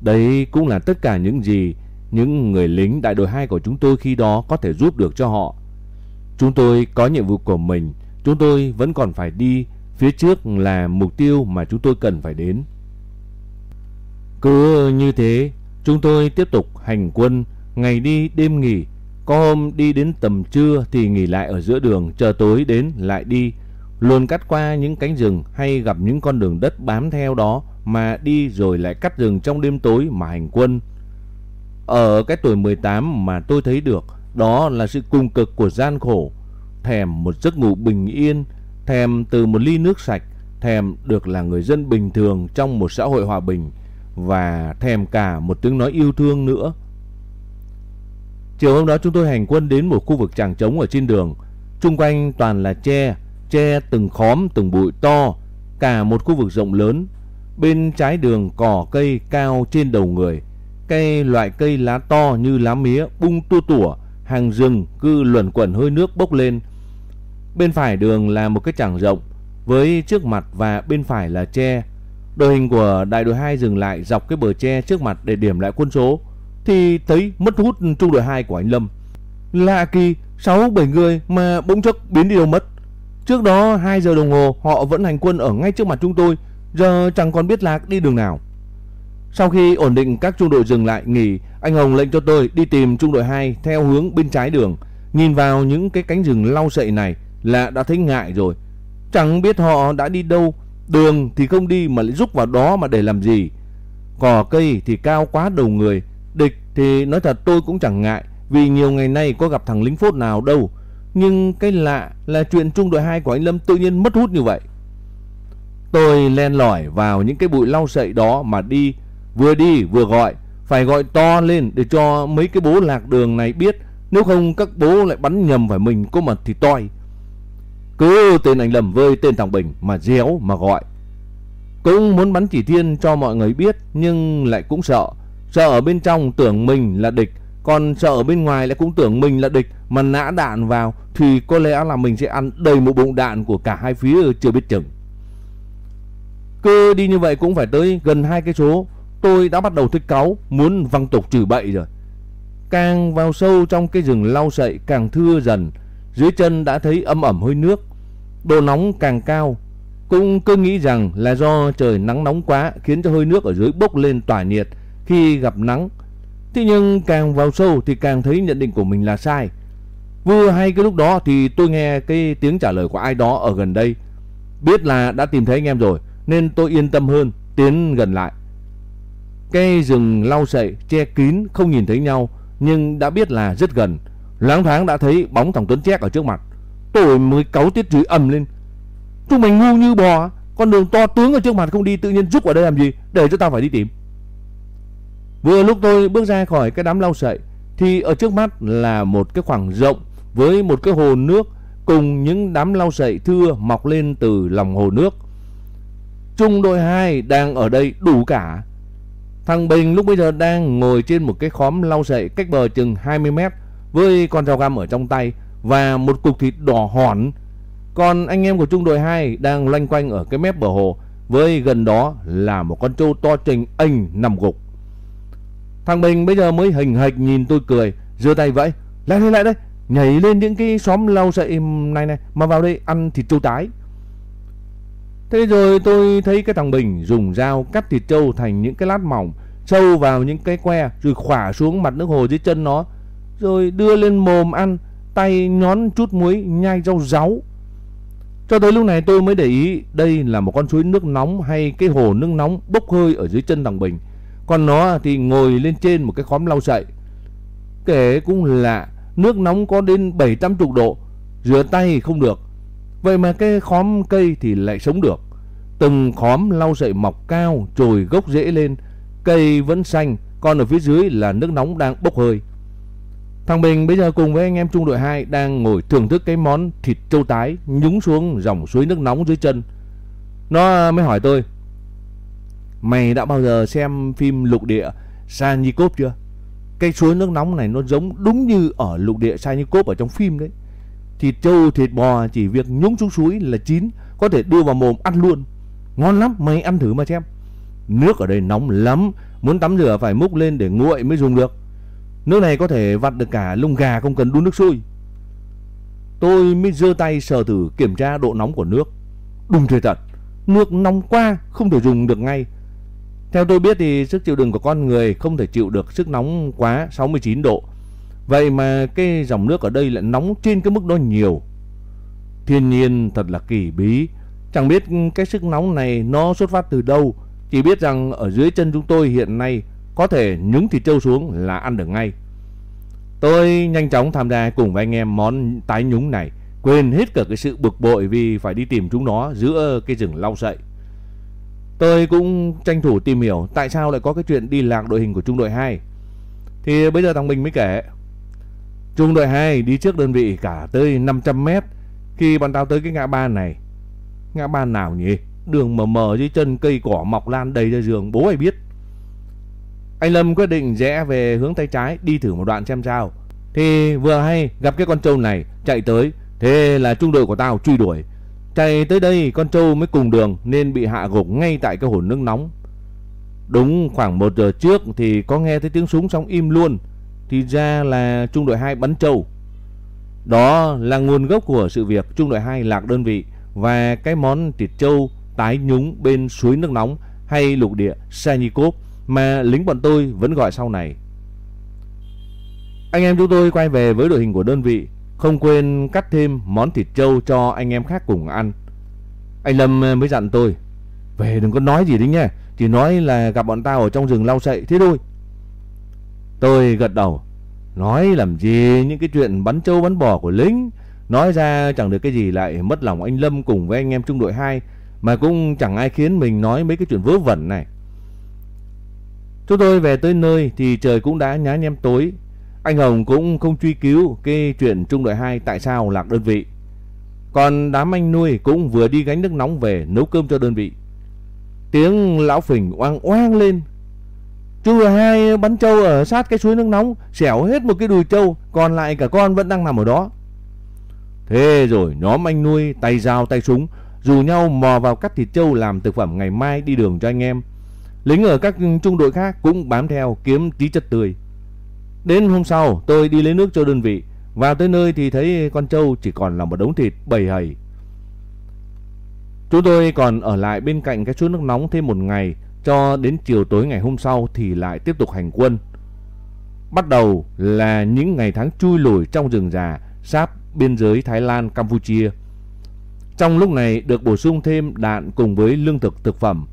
đấy cũng là tất cả những gì những người lính đại đội 2 của chúng tôi khi đó có thể giúp được cho họ. Chúng tôi có nhiệm vụ của mình, chúng tôi vẫn còn phải đi, phía trước là mục tiêu mà chúng tôi cần phải đến. Cứ như thế, chúng tôi tiếp tục hành quân, ngày đi đêm nghỉ, có hôm đi đến tầm trưa thì nghỉ lại ở giữa đường, chờ tối đến lại đi. Luôn cắt qua những cánh rừng hay gặp những con đường đất bám theo đó mà đi rồi lại cắt rừng trong đêm tối mà hành quân. Ở cái tuổi 18 mà tôi thấy được đó là sự cung cực của gian khổ, thèm một giấc ngủ bình yên, thèm từ một ly nước sạch, thèm được là người dân bình thường trong một xã hội hòa bình và thèm cả một tiếng nói yêu thương nữa. Chiều hôm đó chúng tôi hành quân đến một khu vực tràng trống ở trên đường. xung quanh toàn là tre, che từng khóm từng bụi to, cả một khu vực rộng lớn. Bên trái đường cỏ cây cao trên đầu người. Cây loại cây lá to như lá mía bung tua tủa, hàng rừng cứ luẩn quẩn hơi nước bốc lên. Bên phải đường là một cái chẳng rộng với trước mặt và bên phải là tre. Đội hình của đại đội 2 dừng lại dọc cái bờ tre trước mặt để điểm lại quân số thì thấy mất hút trung đội 2 của anh Lâm. Lạ kỳ, 6 7 người mà bỗng chốc biến đi đâu mất. Trước đó 2 giờ đồng hồ họ vẫn hành quân ở ngay trước mặt chúng tôi, giờ chẳng còn biết lạc đi đường nào. Sau khi ổn định các trung đội dừng lại nghỉ, anh Hồng lệnh cho tôi đi tìm trung đội 2 theo hướng bên trái đường. Nhìn vào những cái cánh rừng lau sậy này là đã thấy ngại rồi. Chẳng biết họ đã đi đâu, đường thì không đi mà lại rúc vào đó mà để làm gì. Cỏ cây thì cao quá đầu người, địch thì nói thật tôi cũng chẳng ngại vì nhiều ngày nay có gặp thằng lính phốt nào đâu. Nhưng cái lạ là chuyện trung đội 2 của anh Lâm tự nhiên mất hút như vậy. Tôi len lỏi vào những cái bụi lau sậy đó mà đi, vừa đi vừa gọi, phải gọi to lên để cho mấy cái bố lạc đường này biết, nếu không các bố lại bắn nhầm phải mình có mật thì toi. Cứ tên anh Lâm với tên thằng Bình mà réo mà gọi. Cũng muốn bắn chỉ thiên cho mọi người biết nhưng lại cũng sợ. Sợ ở bên trong tưởng mình là địch, còn sợ ở bên ngoài lại cũng tưởng mình là địch mà nã đạn vào thì có lẽ là mình sẽ ăn đầy một bụng đạn của cả hai phía chưa biết chừng. Cứ đi như vậy cũng phải tới gần hai cái số, tôi đã bắt đầu thích cáu, muốn văng tục trừ bậy rồi. Càng vào sâu trong cái rừng lau sậy càng thưa dần, dưới chân đã thấy âm ẩm hơi nước, độ nóng càng cao. Cũng cứ nghĩ rằng là do trời nắng nóng quá khiến cho hơi nước ở dưới bốc lên tỏa nhiệt khi gặp nắng. Thế nhưng càng vào sâu thì càng thấy nhận định của mình là sai. Vừa hay cái lúc đó thì tôi nghe cái tiếng trả lời của ai đó ở gần đây. Biết là đã tìm thấy anh em rồi nên tôi yên tâm hơn, tiến gần lại. Cây rừng lau sậy, che kín, không nhìn thấy nhau, nhưng đã biết là rất gần. Loáng thoáng đã thấy bóng thằng Tuấn Chét ở trước mặt. Tôi mới cáu tiết chửi ầm lên. Chúng mày ngu như bò, con đường to tướng ở trước mặt không đi tự nhiên rút ở đây làm gì, để cho tao phải đi tìm. Vừa lúc tôi bước ra khỏi cái đám lau sậy, thì ở trước mắt là một cái khoảng rộng với một cái hồ nước cùng những đám lau sậy thưa mọc lên từ lòng hồ nước. Trung đội 2 đang ở đây đủ cả. Thằng Bình lúc bây giờ đang ngồi trên một cái khóm lau sậy cách bờ chừng 20 mét với con dao găm ở trong tay và một cục thịt đỏ hòn. Còn anh em của trung đội 2 đang loanh quanh ở cái mép bờ hồ với gần đó là một con trâu to trình anh nằm gục. Thằng Bình bây giờ mới hình hạch nhìn tôi cười, giơ tay vẫy, lại đây lại đây, nhảy lên những cái xóm lau sậy này này mà vào đây ăn thịt trâu tái. Thế rồi tôi thấy cái thằng Bình dùng dao cắt thịt trâu thành những cái lát mỏng, sâu vào những cái que rồi khỏa xuống mặt nước hồ dưới chân nó, rồi đưa lên mồm ăn, tay nhón chút muối nhai rau ráu. Cho tới lúc này tôi mới để ý đây là một con suối nước nóng hay cái hồ nước nóng bốc hơi ở dưới chân thằng Bình. Còn nó thì ngồi lên trên một cái khóm lau sậy. Kể cũng lạ, nước nóng có đến 780 độ, rửa tay không được. Vậy mà cái khóm cây thì lại sống được. Từng khóm lau sậy mọc cao, trồi gốc rễ lên, cây vẫn xanh, còn ở phía dưới là nước nóng đang bốc hơi. Thằng Bình bây giờ cùng với anh em trung đội 2 đang ngồi thưởng thức cái món thịt trâu tái nhúng xuống dòng suối nước nóng dưới chân. Nó mới hỏi tôi, Mày đã bao giờ xem phim lục địa Sanjikov chưa? Cái suối nước nóng này nó giống đúng như ở lục địa Sanjikov ở trong phim đấy. Thịt trâu, thịt bò chỉ việc nhúng xuống suối là chín, có thể đưa vào mồm ăn luôn. Ngon lắm, mày ăn thử mà xem. Nước ở đây nóng lắm, muốn tắm rửa phải múc lên để nguội mới dùng được. Nước này có thể vặt được cả lông gà không cần đun nước sôi. Tôi mới giơ tay sờ thử kiểm tra độ nóng của nước. Đúng thế thật, nước nóng quá không thể dùng được ngay. Theo tôi biết thì sức chịu đựng của con người không thể chịu được sức nóng quá 69 độ. Vậy mà cái dòng nước ở đây lại nóng trên cái mức đó nhiều. Thiên nhiên thật là kỳ bí. Chẳng biết cái sức nóng này nó xuất phát từ đâu. Chỉ biết rằng ở dưới chân chúng tôi hiện nay có thể nhúng thịt trâu xuống là ăn được ngay. Tôi nhanh chóng tham gia cùng với anh em món tái nhúng này. Quên hết cả cái sự bực bội vì phải đi tìm chúng nó giữa cái rừng lau sậy. Tôi cũng tranh thủ tìm hiểu tại sao lại có cái chuyện đi lạc đội hình của trung đội 2. Thì bây giờ thằng Bình mới kể. Trung đội 2 đi trước đơn vị cả tới 500 mét khi bọn tao tới cái ngã ba này. Ngã ba nào nhỉ? Đường mờ mờ dưới chân cây cỏ mọc lan đầy ra giường, bố ai biết. Anh Lâm quyết định rẽ về hướng tay trái đi thử một đoạn xem sao. Thì vừa hay gặp cái con trâu này chạy tới Thế là trung đội của tao truy đuổi Chạy tới đây, con trâu mới cùng đường, Nên bị hạ gục ngay tại cái hồ nước nóng. Đúng khoảng 1 giờ trước Thì có nghe thấy tiếng súng xong im luôn, Thì ra là trung đội 2 bắn trâu. Đó là nguồn gốc của sự việc Trung đội 2 lạc đơn vị Và cái món thịt trâu tái nhúng bên suối nước nóng Hay lục địa Sanyikov Mà lính bọn tôi vẫn gọi sau này. Anh em chúng tôi quay về với đội hình của đơn vị không quên cắt thêm món thịt trâu cho anh em khác cùng ăn. Anh Lâm ờ, mới dặn tôi. Về đừng có nói gì đấy nha. Chỉ nói là gặp bọn tao ở trong rừng lau sậy thế thôi. Tôi gật đầu. Nói làm gì những cái chuyện bắn trâu bắn bò của lính. Nói ra chẳng được cái gì lại mất lòng anh Lâm cùng với anh em trung đội 2. Mà cũng chẳng ai khiến mình nói mấy cái chuyện vớ vẩn này. Chúng tôi về tới nơi thì trời cũng đã nhá nhem tối. Anh Hồng cũng không truy cứu cái chuyện trung đội 2 tại sao lạc đơn vị. Còn đám anh nuôi cũng vừa đi gánh nước nóng về nấu cơm cho đơn vị. Tiếng lão phình oang oang lên. Trung đội 2 bắn trâu ở sát cái suối nước nóng, xẻo hết một cái đùi trâu, còn lại cả con vẫn đang nằm ở đó. Thế rồi nhóm anh nuôi tay dao tay súng rủ nhau mò vào cắt thịt trâu làm thực phẩm ngày mai đi đường cho anh em. Lính ở các trung đội khác cũng bám theo kiếm tí chất tươi. Đến hôm sau tôi đi lấy nước cho đơn vị. Vào tới nơi thì thấy con trâu chỉ còn là một đống thịt bầy hầy. Chúng tôi còn ở lại bên cạnh cái suối nước nóng thêm một ngày cho đến chiều tối ngày hôm sau thì lại tiếp tục hành quân. Bắt đầu là những ngày tháng chui lùi trong rừng già sáp biên giới Thái Lan, Campuchia. Trong lúc này được bổ sung thêm đạn cùng với lương thực thực phẩm.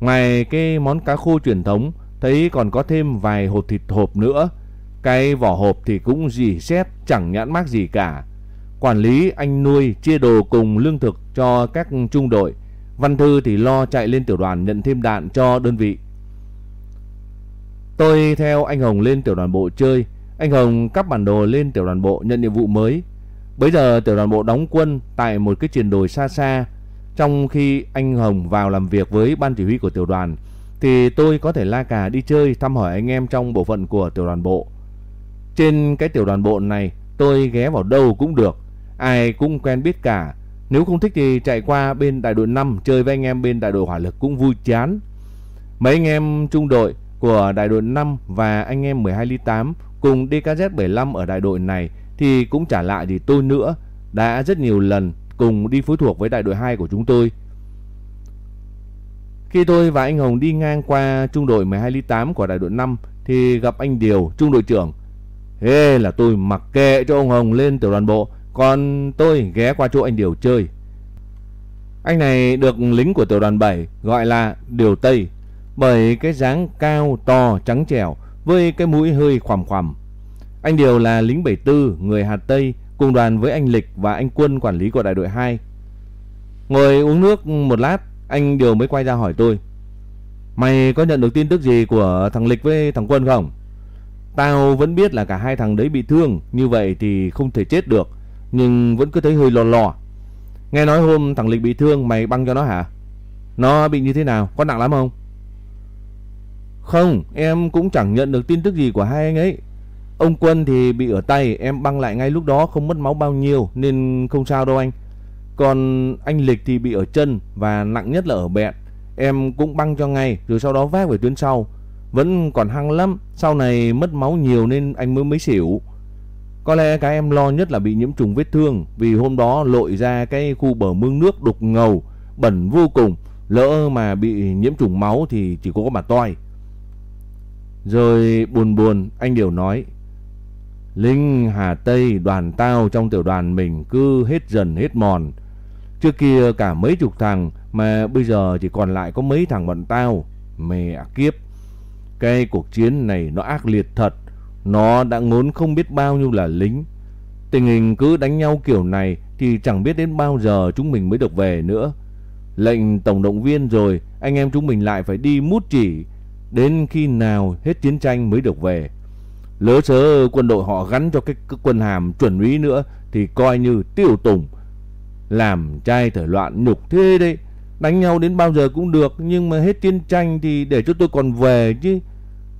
Ngoài cái món cá khô truyền thống, thấy còn có thêm vài hộp thịt hộp nữa cái vỏ hộp thì cũng dì xét, chẳng nhãn mác gì cả. Quản lý, anh nuôi, chia đồ cùng lương thực cho các trung đội. Văn Thư thì lo chạy lên tiểu đoàn nhận thêm đạn cho đơn vị. Tôi theo anh Hồng lên tiểu đoàn bộ chơi. Anh Hồng cắp bản đồ lên tiểu đoàn bộ nhận nhiệm vụ mới. Bây giờ tiểu đoàn bộ đóng quân tại một cái triển đồi xa xa. Trong khi anh Hồng vào làm việc với ban chỉ huy của tiểu đoàn, thì tôi có thể la cà đi chơi thăm hỏi anh em trong bộ phận của tiểu đoàn bộ. Trên cái tiểu đoàn bộ này tôi ghé vào đâu cũng được. Ai cũng quen biết cả. Nếu không thích thì chạy qua bên đại đội 5 chơi với anh em bên đại đội hỏa lực cũng vui chán. Mấy anh em trung đội của đại đội 5 và anh em 12 ly 8 cùng DKZ 75 ở đại đội này thì cũng trả lại gì tôi nữa. Đã rất nhiều lần cùng đi phối thuộc với đại đội 2 của chúng tôi. Khi tôi và anh Hồng đi ngang qua trung đội 12 ly 8 của đại đội 5 thì gặp anh Điều, trung đội trưởng Thế là tôi mặc kệ cho ông Hồng lên tiểu đoàn bộ, còn tôi ghé qua chỗ anh Điều chơi. Anh này được lính của tiểu đoàn 7 gọi là Điều Tây, bởi cái dáng cao, to, trắng trẻo với cái mũi hơi khoằm khoằm. Anh Điều là lính 74, người Hà Tây, cùng đoàn với anh Lịch và anh Quân quản lý của đại đội 2. Ngồi uống nước một lát, anh Điều mới quay ra hỏi tôi. Mày có nhận được tin tức gì của thằng Lịch với thằng Quân không? Tao vẫn biết là cả hai thằng đấy bị thương, như vậy thì không thể chết được, nhưng vẫn cứ thấy hơi lò lò. Nghe nói hôm thằng Lịch bị thương mày băng cho nó hả? Nó bị như thế nào? Có nặng lắm không? Không, em cũng chẳng nhận được tin tức gì của hai anh ấy. Ông Quân thì bị ở tay, em băng lại ngay lúc đó không mất máu bao nhiêu nên không sao đâu anh. Còn anh Lịch thì bị ở chân và nặng nhất là ở bẹn. Em cũng băng cho ngay rồi sau đó vác về tuyến sau. Vẫn còn hăng lắm. Sau này mất máu nhiều nên anh mới mới xỉu. Có lẽ cái em lo nhất là bị nhiễm trùng vết thương, Vì hôm đó lội ra cái khu bờ mương nước đục ngầu, Bẩn vô cùng. Lỡ mà bị nhiễm trùng máu thì chỉ có mà toi. Rồi buồn buồn, anh đều nói, Linh, Hà Tây, đoàn tao trong tiểu đoàn mình cứ hết dần hết mòn. Trước kia cả mấy chục thằng Mà bây giờ chỉ còn lại có mấy thằng bọn tao. Mẹ kiếp cái cuộc chiến này nó ác liệt thật. Nó đã ngốn không biết bao nhiêu là lính. Tình hình cứ đánh nhau kiểu này thì chẳng biết đến bao giờ chúng mình mới được về nữa. Lệnh tổng động viên rồi, anh em chúng mình lại phải đi mút chỉ đến khi nào hết chiến tranh mới được về. Lỡ sớ quân đội họ gắn cho cái, cái quân hàm chuẩn úy nữa thì coi như tiêu tùng. Làm trai thời loạn nhục thế đấy. Đánh nhau đến bao giờ cũng được nhưng mà hết chiến tranh thì để cho tôi còn về chứ.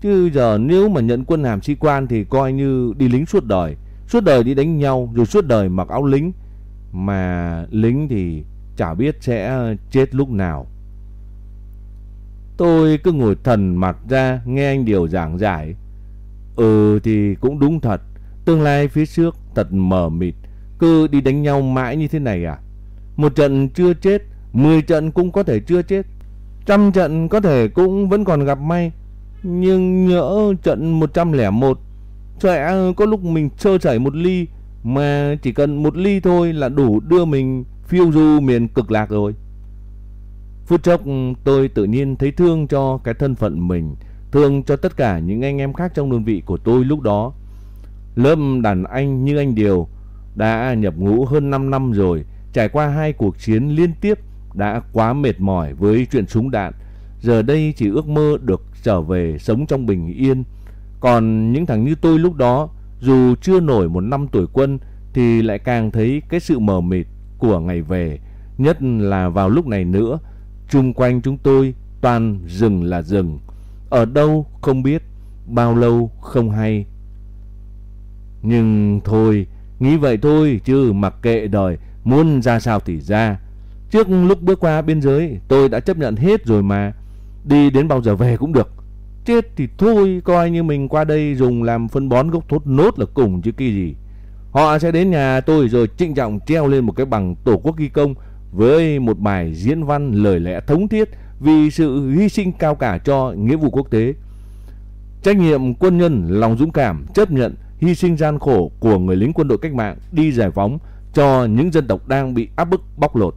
Chứ giờ nếu mà nhận quân hàm sĩ quan thì coi như đi lính suốt đời. suốt đời đi đánh nhau rồi suốt đời mặc áo lính. Mà lính thì chả biết sẽ chết lúc nào. Tôi cứ ngồi thần mặt ra nghe anh Điều giảng giải. Ừ thì cũng đúng thật. Tương lai phía trước thật mờ mịt. Cứ đi đánh nhau mãi như thế này à? Một trận chưa chết, mười trận cũng có thể chưa chết. Trăm trận có thể cũng vẫn còn gặp may. Nhưng nhỡ trận 101 Sẽ có lúc mình sơ chảy một ly, Mà chỉ cần một ly thôi là đủ đưa mình phiêu du miền cực lạc rồi. Phút chốc tôi tự nhiên thấy thương cho cái thân phận mình, Thương cho tất cả những anh em khác trong đơn vị của tôi lúc đó. Lớp đàn anh như anh Điều Đã nhập ngũ hơn 5 năm rồi, Trải qua hai cuộc chiến liên tiếp, Đã quá mệt mỏi với chuyện súng đạn. Giờ đây chỉ ước mơ được trở về sống trong bình yên. Còn những thằng như tôi lúc đó, dù chưa nổi một năm tuổi quân thì lại càng thấy cái sự mờ mịt của ngày về. Nhất là vào lúc này nữa, chung quanh chúng tôi toàn rừng là rừng. Ở đâu không biết, bao lâu không hay. Nhưng thôi, nghĩ vậy thôi chứ mặc kệ đời, muốn ra sao thì ra. Trước lúc bước qua biên giới, tôi đã chấp nhận hết rồi mà. Đi đến bao giờ về cũng được. Chết thì thôi, coi như mình qua đây dùng làm phân bón gốc thốt nốt là cùng chứ kỳ gì. Họ sẽ đến nhà tôi rồi trịnh trọng treo lên một cái bằng tổ quốc ghi công với một bài diễn văn lời lẽ thống thiết vì sự hy sinh cao cả cho nghĩa vụ quốc tế. Trách nhiệm quân nhân, lòng dũng cảm, chấp nhận hy sinh gian khổ của người lính quân đội cách mạng đi giải phóng cho những dân tộc đang bị áp bức bóc lột,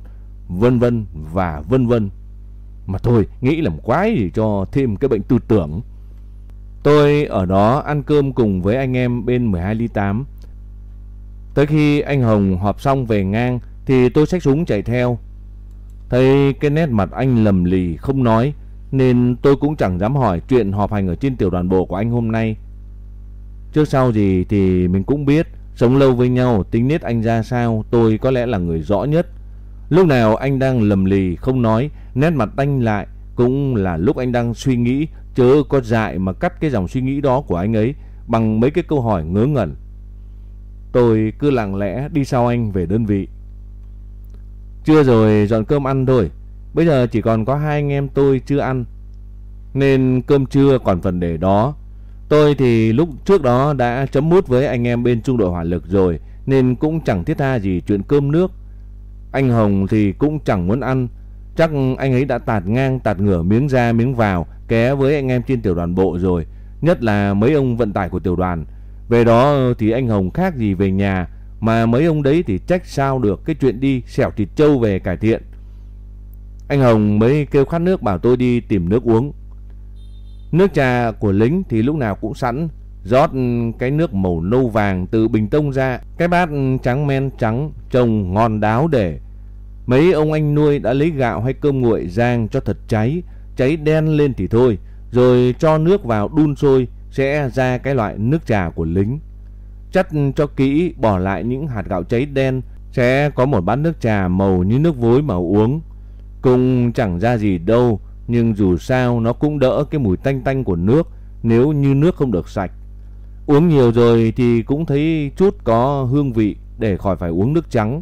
vân vân và vân vân. Mà thôi, nghĩ làm quái gì cho thêm cái bệnh tư tưởng. Tôi ở đó ăn cơm cùng với anh em bên 12 ly 8. Tới khi anh Hồng họp xong về ngang thì tôi xách súng chạy theo. Thấy cái nét mặt anh lầm lì không nói nên tôi cũng chẳng dám hỏi chuyện họp hành ở trên tiểu đoàn bộ của anh hôm nay. Trước sau gì thì mình cũng biết sống lâu với nhau tính nết anh ra sao tôi có lẽ là người rõ nhất. Lúc nào anh đang lầm lì không nói, nét mặt anh lại cũng là lúc anh đang suy nghĩ, chớ có dại mà cắt cái dòng suy nghĩ đó của anh ấy bằng mấy cái câu hỏi ngớ ngẩn. Tôi cứ lặng lẽ đi sau anh về đơn vị. Chưa rồi dọn cơm ăn thôi, bây giờ chỉ còn có hai anh em tôi chưa ăn. Nên cơm trưa còn phần để đó. Tôi thì lúc trước đó đã chấm mút với anh em bên trung đội hỏa lực rồi, nên cũng chẳng thiết tha gì chuyện cơm nước. Anh Hồng thì cũng chẳng muốn ăn. Chắc anh ấy đã tạt ngang, tạt ngửa miếng ra, miếng vào, ké với anh em trên tiểu đoàn bộ rồi. Nhất là mấy ông vận tải của tiểu đoàn. Về đó thì anh Hồng khác gì về nhà. Mà mấy ông đấy thì trách sao được cái chuyện đi xẻo thịt trâu về cải thiện. Anh Hồng mới kêu khát nước bảo tôi đi tìm nước uống. Nước trà của lính thì lúc nào cũng sẵn rót cái nước màu nâu vàng từ bình tông ra. Cái bát trắng men trắng trông ngon đáo để. Mấy ông anh nuôi đã lấy gạo hay cơm nguội rang cho thật cháy, cháy đen lên thì thôi, rồi cho nước vào đun sôi sẽ ra cái loại nước trà của lính. Chắt cho kỹ bỏ lại những hạt gạo cháy đen sẽ có một bát nước trà màu như nước vối mà uống. Cũng chẳng ra gì đâu, nhưng dù sao nó cũng đỡ cái mùi tanh tanh của nước nếu như nước không được sạch. Uống nhiều rồi thì cũng thấy chút có hương vị để khỏi phải uống nước trắng.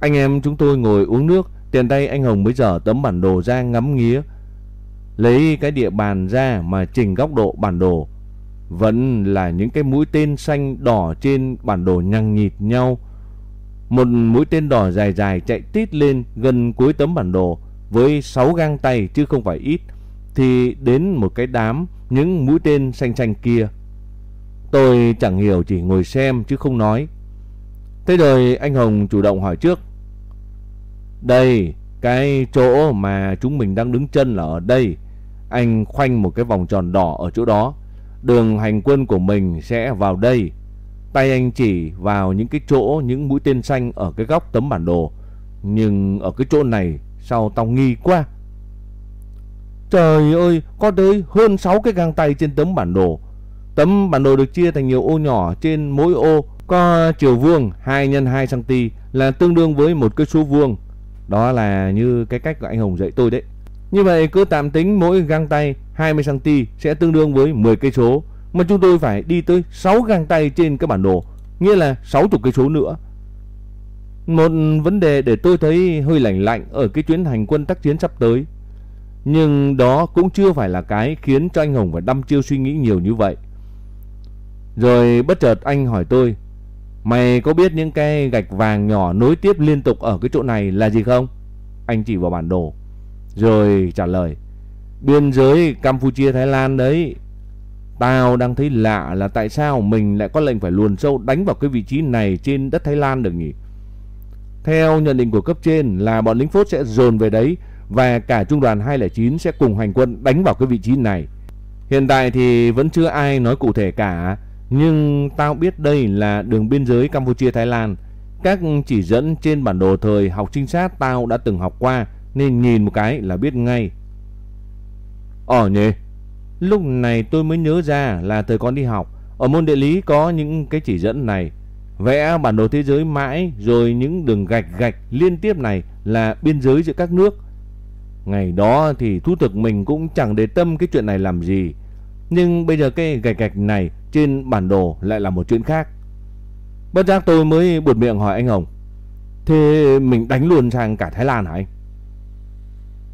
Anh em chúng tôi ngồi uống nước, tiền tay anh Hồng mới dở tấm bản đồ ra ngắm nghía. Lấy cái địa bàn ra mà chỉnh góc độ bản đồ. Vẫn là những cái mũi tên xanh đỏ trên bản đồ nhằng nhịt nhau. Một mũi tên đỏ dài dài chạy tít lên gần cuối tấm bản đồ với 6 gang tay chứ không phải ít. Thì đến một cái đám những mũi tên xanh xanh kia. Tôi chẳng hiểu chỉ ngồi xem chứ không nói. Thế rồi anh Hồng chủ động hỏi trước. Đây, cái chỗ mà chúng mình đang đứng chân là ở đây. Anh khoanh một cái vòng tròn đỏ ở chỗ đó. Đường hành quân của mình sẽ vào đây. Tay anh chỉ vào những cái chỗ, những mũi tên xanh ở cái góc tấm bản đồ. Nhưng ở cái chỗ này sao tao nghi quá. Trời ơi, có tới hơn 6 cái găng tay trên tấm bản đồ. Tấm bản đồ được chia thành nhiều ô nhỏ, trên mỗi ô có chiều vuông 2 x 2 cm là tương đương với một cái số vuông. Đó là như cái cách của anh Hồng dạy tôi đấy. Như vậy, cứ tạm tính mỗi găng tay 20 cm sẽ tương đương với 10 cây số mà chúng tôi phải đi tới 6 găng tay trên cái bản đồ. nghĩa là 60 cây số nữa. Một vấn đề để tôi thấy hơi lạnh lạnh ở cái chuyến hành quân tác chiến sắp tới. Nhưng đó cũng chưa phải là cái khiến cho anh Hồng phải đăm chiêu suy nghĩ nhiều như vậy. Rồi bất chợt anh hỏi tôi, mày có biết những cái gạch vàng nhỏ nối tiếp liên tục ở cái chỗ này là gì không? Anh chỉ vào bản đồ. Rồi trả lời, biên giới Campuchia Thái Lan đấy. Tao đang thấy lạ là tại sao mình lại có lệnh phải luồn sâu đánh vào cái vị trí này trên đất Thái Lan được nhỉ? Theo nhận định của cấp trên là bọn lính phốt sẽ dồn về đấy và cả trung đoàn 209 sẽ cùng hành quân đánh vào cái vị trí này. Hiện tại thì vẫn chưa ai nói cụ thể cả, nhưng tao biết đây là đường biên giới Campuchia-Thái Lan. Các chỉ dẫn trên bản đồ thời học trinh sát tao đã từng học qua nên nhìn một cái là biết ngay. Ờ nhỉ, lúc này tôi mới nhớ ra là thời con đi học, ở môn địa lý có những cái chỉ dẫn này. Vẽ bản đồ thế giới mãi rồi những đường gạch gạch liên tiếp này là biên giới giữa các nước. Ngày đó thì thú thực mình cũng chẳng để tâm cái chuyện này làm gì. Nhưng bây giờ cái gạch gạch này trên bản đồ lại là một chuyện khác. Bất giác tôi mới buột miệng hỏi anh Hồng. Thế mình đánh luôn sang cả Thái Lan hả anh?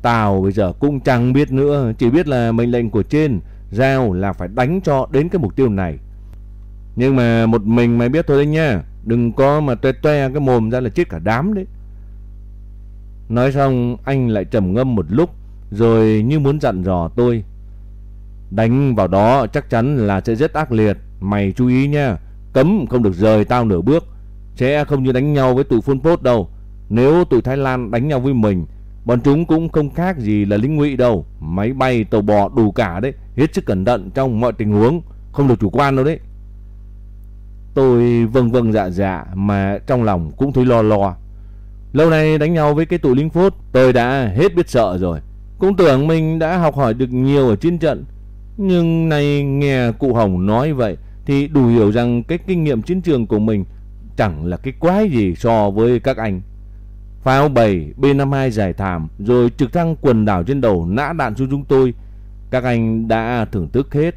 Tao bây giờ cũng chẳng biết nữa, chỉ biết là mệnh lệnh của trên giao là phải đánh cho đến cái mục tiêu này. Nhưng mà một mình mày biết thôi đấy nha, đừng có mà toe toe cái mồm ra là chết cả đám đấy. Nói xong anh lại trầm ngâm một lúc rồi như muốn dặn dò tôi. Đánh vào đó chắc chắn là sẽ rất ác liệt, mày chú ý nha, cấm không được rời tao nửa bước. Sẽ không như đánh nhau với tụi Phun Pốt đâu. Nếu tụi Thái Lan đánh nhau với mình Bọn chúng cũng không khác gì là lính ngụy đâu, máy bay, tàu bò đủ cả đấy, hết sức cẩn thận trong mọi tình huống, không được chủ quan đâu đấy. Tôi vâng vâng dạ dạ mà trong lòng cũng thấy lo lo. Lâu nay đánh nhau với cái tụi lính phốt, tôi đã hết biết sợ rồi. Cũng tưởng mình đã học hỏi được nhiều ở chiến trận. Nhưng nay nghe cụ Hồng nói vậy thì đủ hiểu rằng cái kinh nghiệm chiến trường của mình chẳng là cái quái gì so với các anh. Pháo 7 B52 giải thảm rồi trực thăng quần đảo trên đầu nã đạn xuống chúng tôi. Các anh đã thưởng thức hết,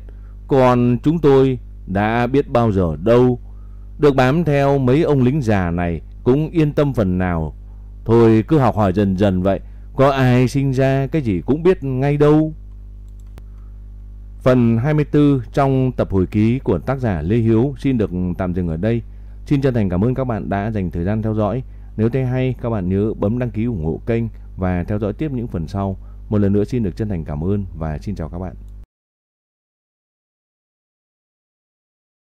còn chúng tôi đã biết bao giờ đâu. Được bám theo mấy ông lính già này cũng yên tâm phần nào. Thôi cứ học hỏi dần dần vậy, có ai sinh ra cái gì cũng biết ngay đâu. Phần 24 trong tập hồi ký của tác giả Lê Hiếu xin được tạm dừng ở đây. Xin chân thành cảm ơn các bạn đã dành thời gian theo dõi. Nếu thấy hay, các bạn nhớ bấm đăng ký ủng hộ kênh và theo dõi tiếp những phần sau. Một lần nữa xin được chân thành cảm ơn và xin chào các bạn.